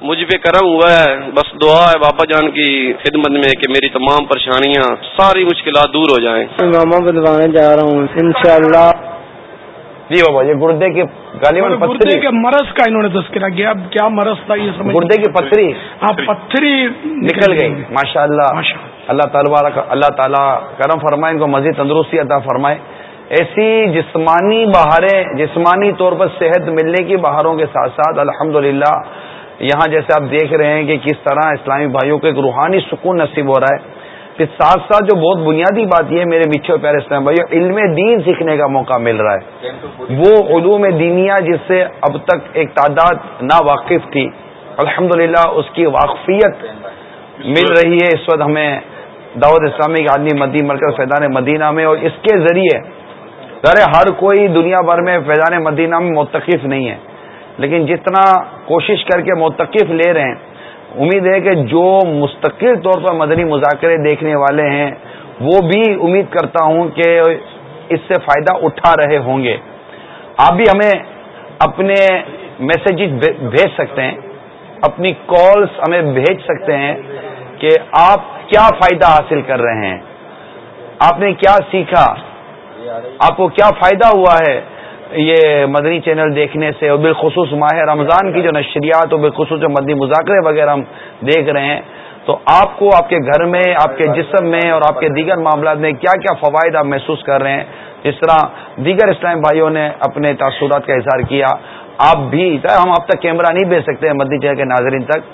مجھ پہ کرم ہوا ہے۔ بس دعا ہے باپا جان کی خدمت میں کہ میری تمام پریشانیاں ساری مشکلات دور ہو جائیں۔ ماما بدوانے جا رہا ہوں۔ انشاءاللہ جی بابا یہ گردے کی گردے کے مرض کا انہوں نے تذکرہ کیا کیا مرض تھا یہ سمجھ گردے کی پتھری۔ ہاں پتھری نکل گئی ماشاء اللہ اللہ تعالیٰ اللہ تعالیٰ کرم فرمائے ان کو مزید تندرستی عطا فرمائے۔ ایسی جسمانی بہاریں جسمانی طور پر صحت ملنے کی بہاروں کے ساتھ ساتھ الحمد یہاں جیسے آپ دیکھ رہے ہیں کہ کس طرح اسلامی بھائیوں کو ایک روحانی سکون نصیب ہو رہا ہے۔ پھر ساتھ ساتھ جو بہت بنیادی بات یہ ہے، میرے میٹھے پیارے اسلام بھائی علم دین سیکھنے کا موقع مل رہا ہے۔ وہ علوم دینیا جس سے اب تک ایک تعداد نا واقف تھی الحمد اس کی واقفیت مل رہی ہے۔ اس وقت ہمیں دعوت اسلامی عالمی مدی مرکز فیضان مدینہ میں، اور اس کے ذریعے ذرا ہر کوئی دنیا بھر میں فیضان مدینہ میں متقف نہیں ہے۔ لیکن جتنا کوشش کر کے متقف لے رہے ہیں امید ہے کہ جو مستقل طور پر مدنی مذاکرے دیکھنے والے ہیں، وہ بھی امید کرتا ہوں کہ اس سے فائدہ اٹھا رہے ہوں گے۔ آپ بھی ہمیں اپنے میسیجز بھیج سکتے ہیں۔ اپنی کالز ہمیں بھیج سکتے ہیں کہ آپ کیا فائدہ حاصل کر رہے ہیں۔ آپ نے کیا سیکھا؟ آپ کو کیا فائدہ ہوا ہے؟ یہ مدنی چینل دیکھنے سے اور بالخصوص ماہ رمضان کی جو نشریات اور بالخصوص جو مدنی مذاکرے وغیرہ ہم دیکھ رہے ہیں، تو آپ کو آپ کے گھر میں، آپ کے جسم میں اور آپ کے دیگر معاملات میں کیا کیا فوائد آپ محسوس کر رہے ہیں؟ جس طرح دیگر اسلام بھائیوں نے اپنے تاثرات کا اظہار کیا، آپ بھی ہم آپ تک کیمرہ نہیں بھیج سکتے مدنی چینل کے ناظرین تک،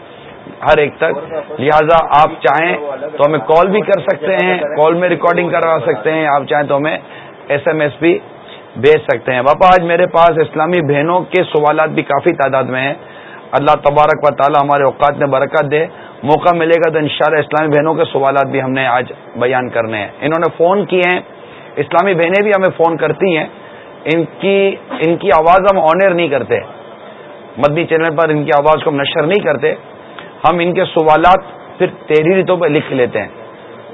ہر ایک تک۔ لہذا آپ چاہیں تو ہمیں کال بھی کر سکتے ہیں کال میں ریکارڈنگ کروا سکتے ہیں، آپ چاہیں تو ہمیں ایس ایم ایس بھی بھیج سکتے ہیں۔ باپا، آج میرے پاس اسلامی بہنوں کے سوالات بھی کافی تعداد میں ہیں۔ اللہ تبارک و تعالی ہمارے اوقات میں برکت دے۔ موقع ملے گا تو انشاءاللہ اسلامی بہنوں کے سوالات بھی ہم نے آج بیان کرنے ہیں۔ انہوں نے فون کیے ہیں۔ اسلامی بہنیں بھی ہمیں فون کرتی ہیں۔ ان کی ان کی آواز ہم آنر نہیں کرتے۔ مدنی چینل پر ان کی آواز کو ہم نشر نہیں کرتے۔ ہم ان کے سوالات پھر تحریری ریتوں پہ لکھ لیتے ہیں۔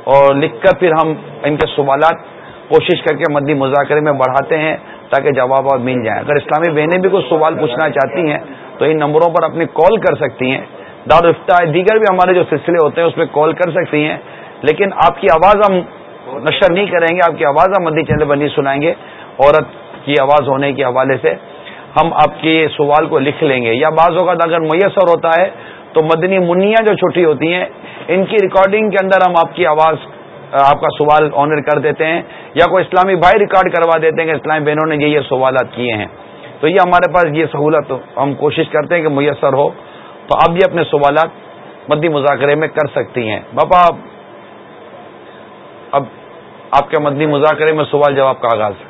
اور لکھ کر پھر ہم ان کے سوالات کوشش کر کے مدنی مذاکرے میں بڑھاتے ہیں تاکہ جواب مل جائیں۔ اگر اسلامی بہنیں بھی کوئی سوال پوچھنا چاہتی ہیں تو ان نمبروں پر اپنی کال کر سکتی ہیں۔ دارالفتہ دیگر بھی ہمارے جو سلسلے ہوتے ہیں اس میں کال کر سکتی ہیں، لیکن آپ کی آواز ہم نشر نہیں کریں گے، آپ کی آواز ہم مدنی چینل پر نہیں سنائیں گے۔ عورت کی آواز ہونے کے حوالے سے ہم آپ کے سوال کو لکھ لیں گے۔ یا بعض اوقات اگر میسر ہوتا ہے تو مدنی منیا جو چھوٹی ہوتی ہیں، ان کی ریکارڈنگ کے اندر ہم آپ کی آواز آپ کا سوال آنر کر دیتے ہیں یا کوئی اسلامی بھائی ریکارڈ کروا دیتے ہیں کہ اسلامی بہنوں نے یہ یہ سوالات کیے ہیں۔ تو یہ ہمارے پاس یہ سہولت ہم کوشش کرتے ہیں کہ میسر ہو۔ تو آپ بھی اپنے سوالات مدی مذاکرے میں کر سکتی ہیں۔ باپا، اب آپ کے مدنی مذاکرے میں سوال جواب کا آغاز۔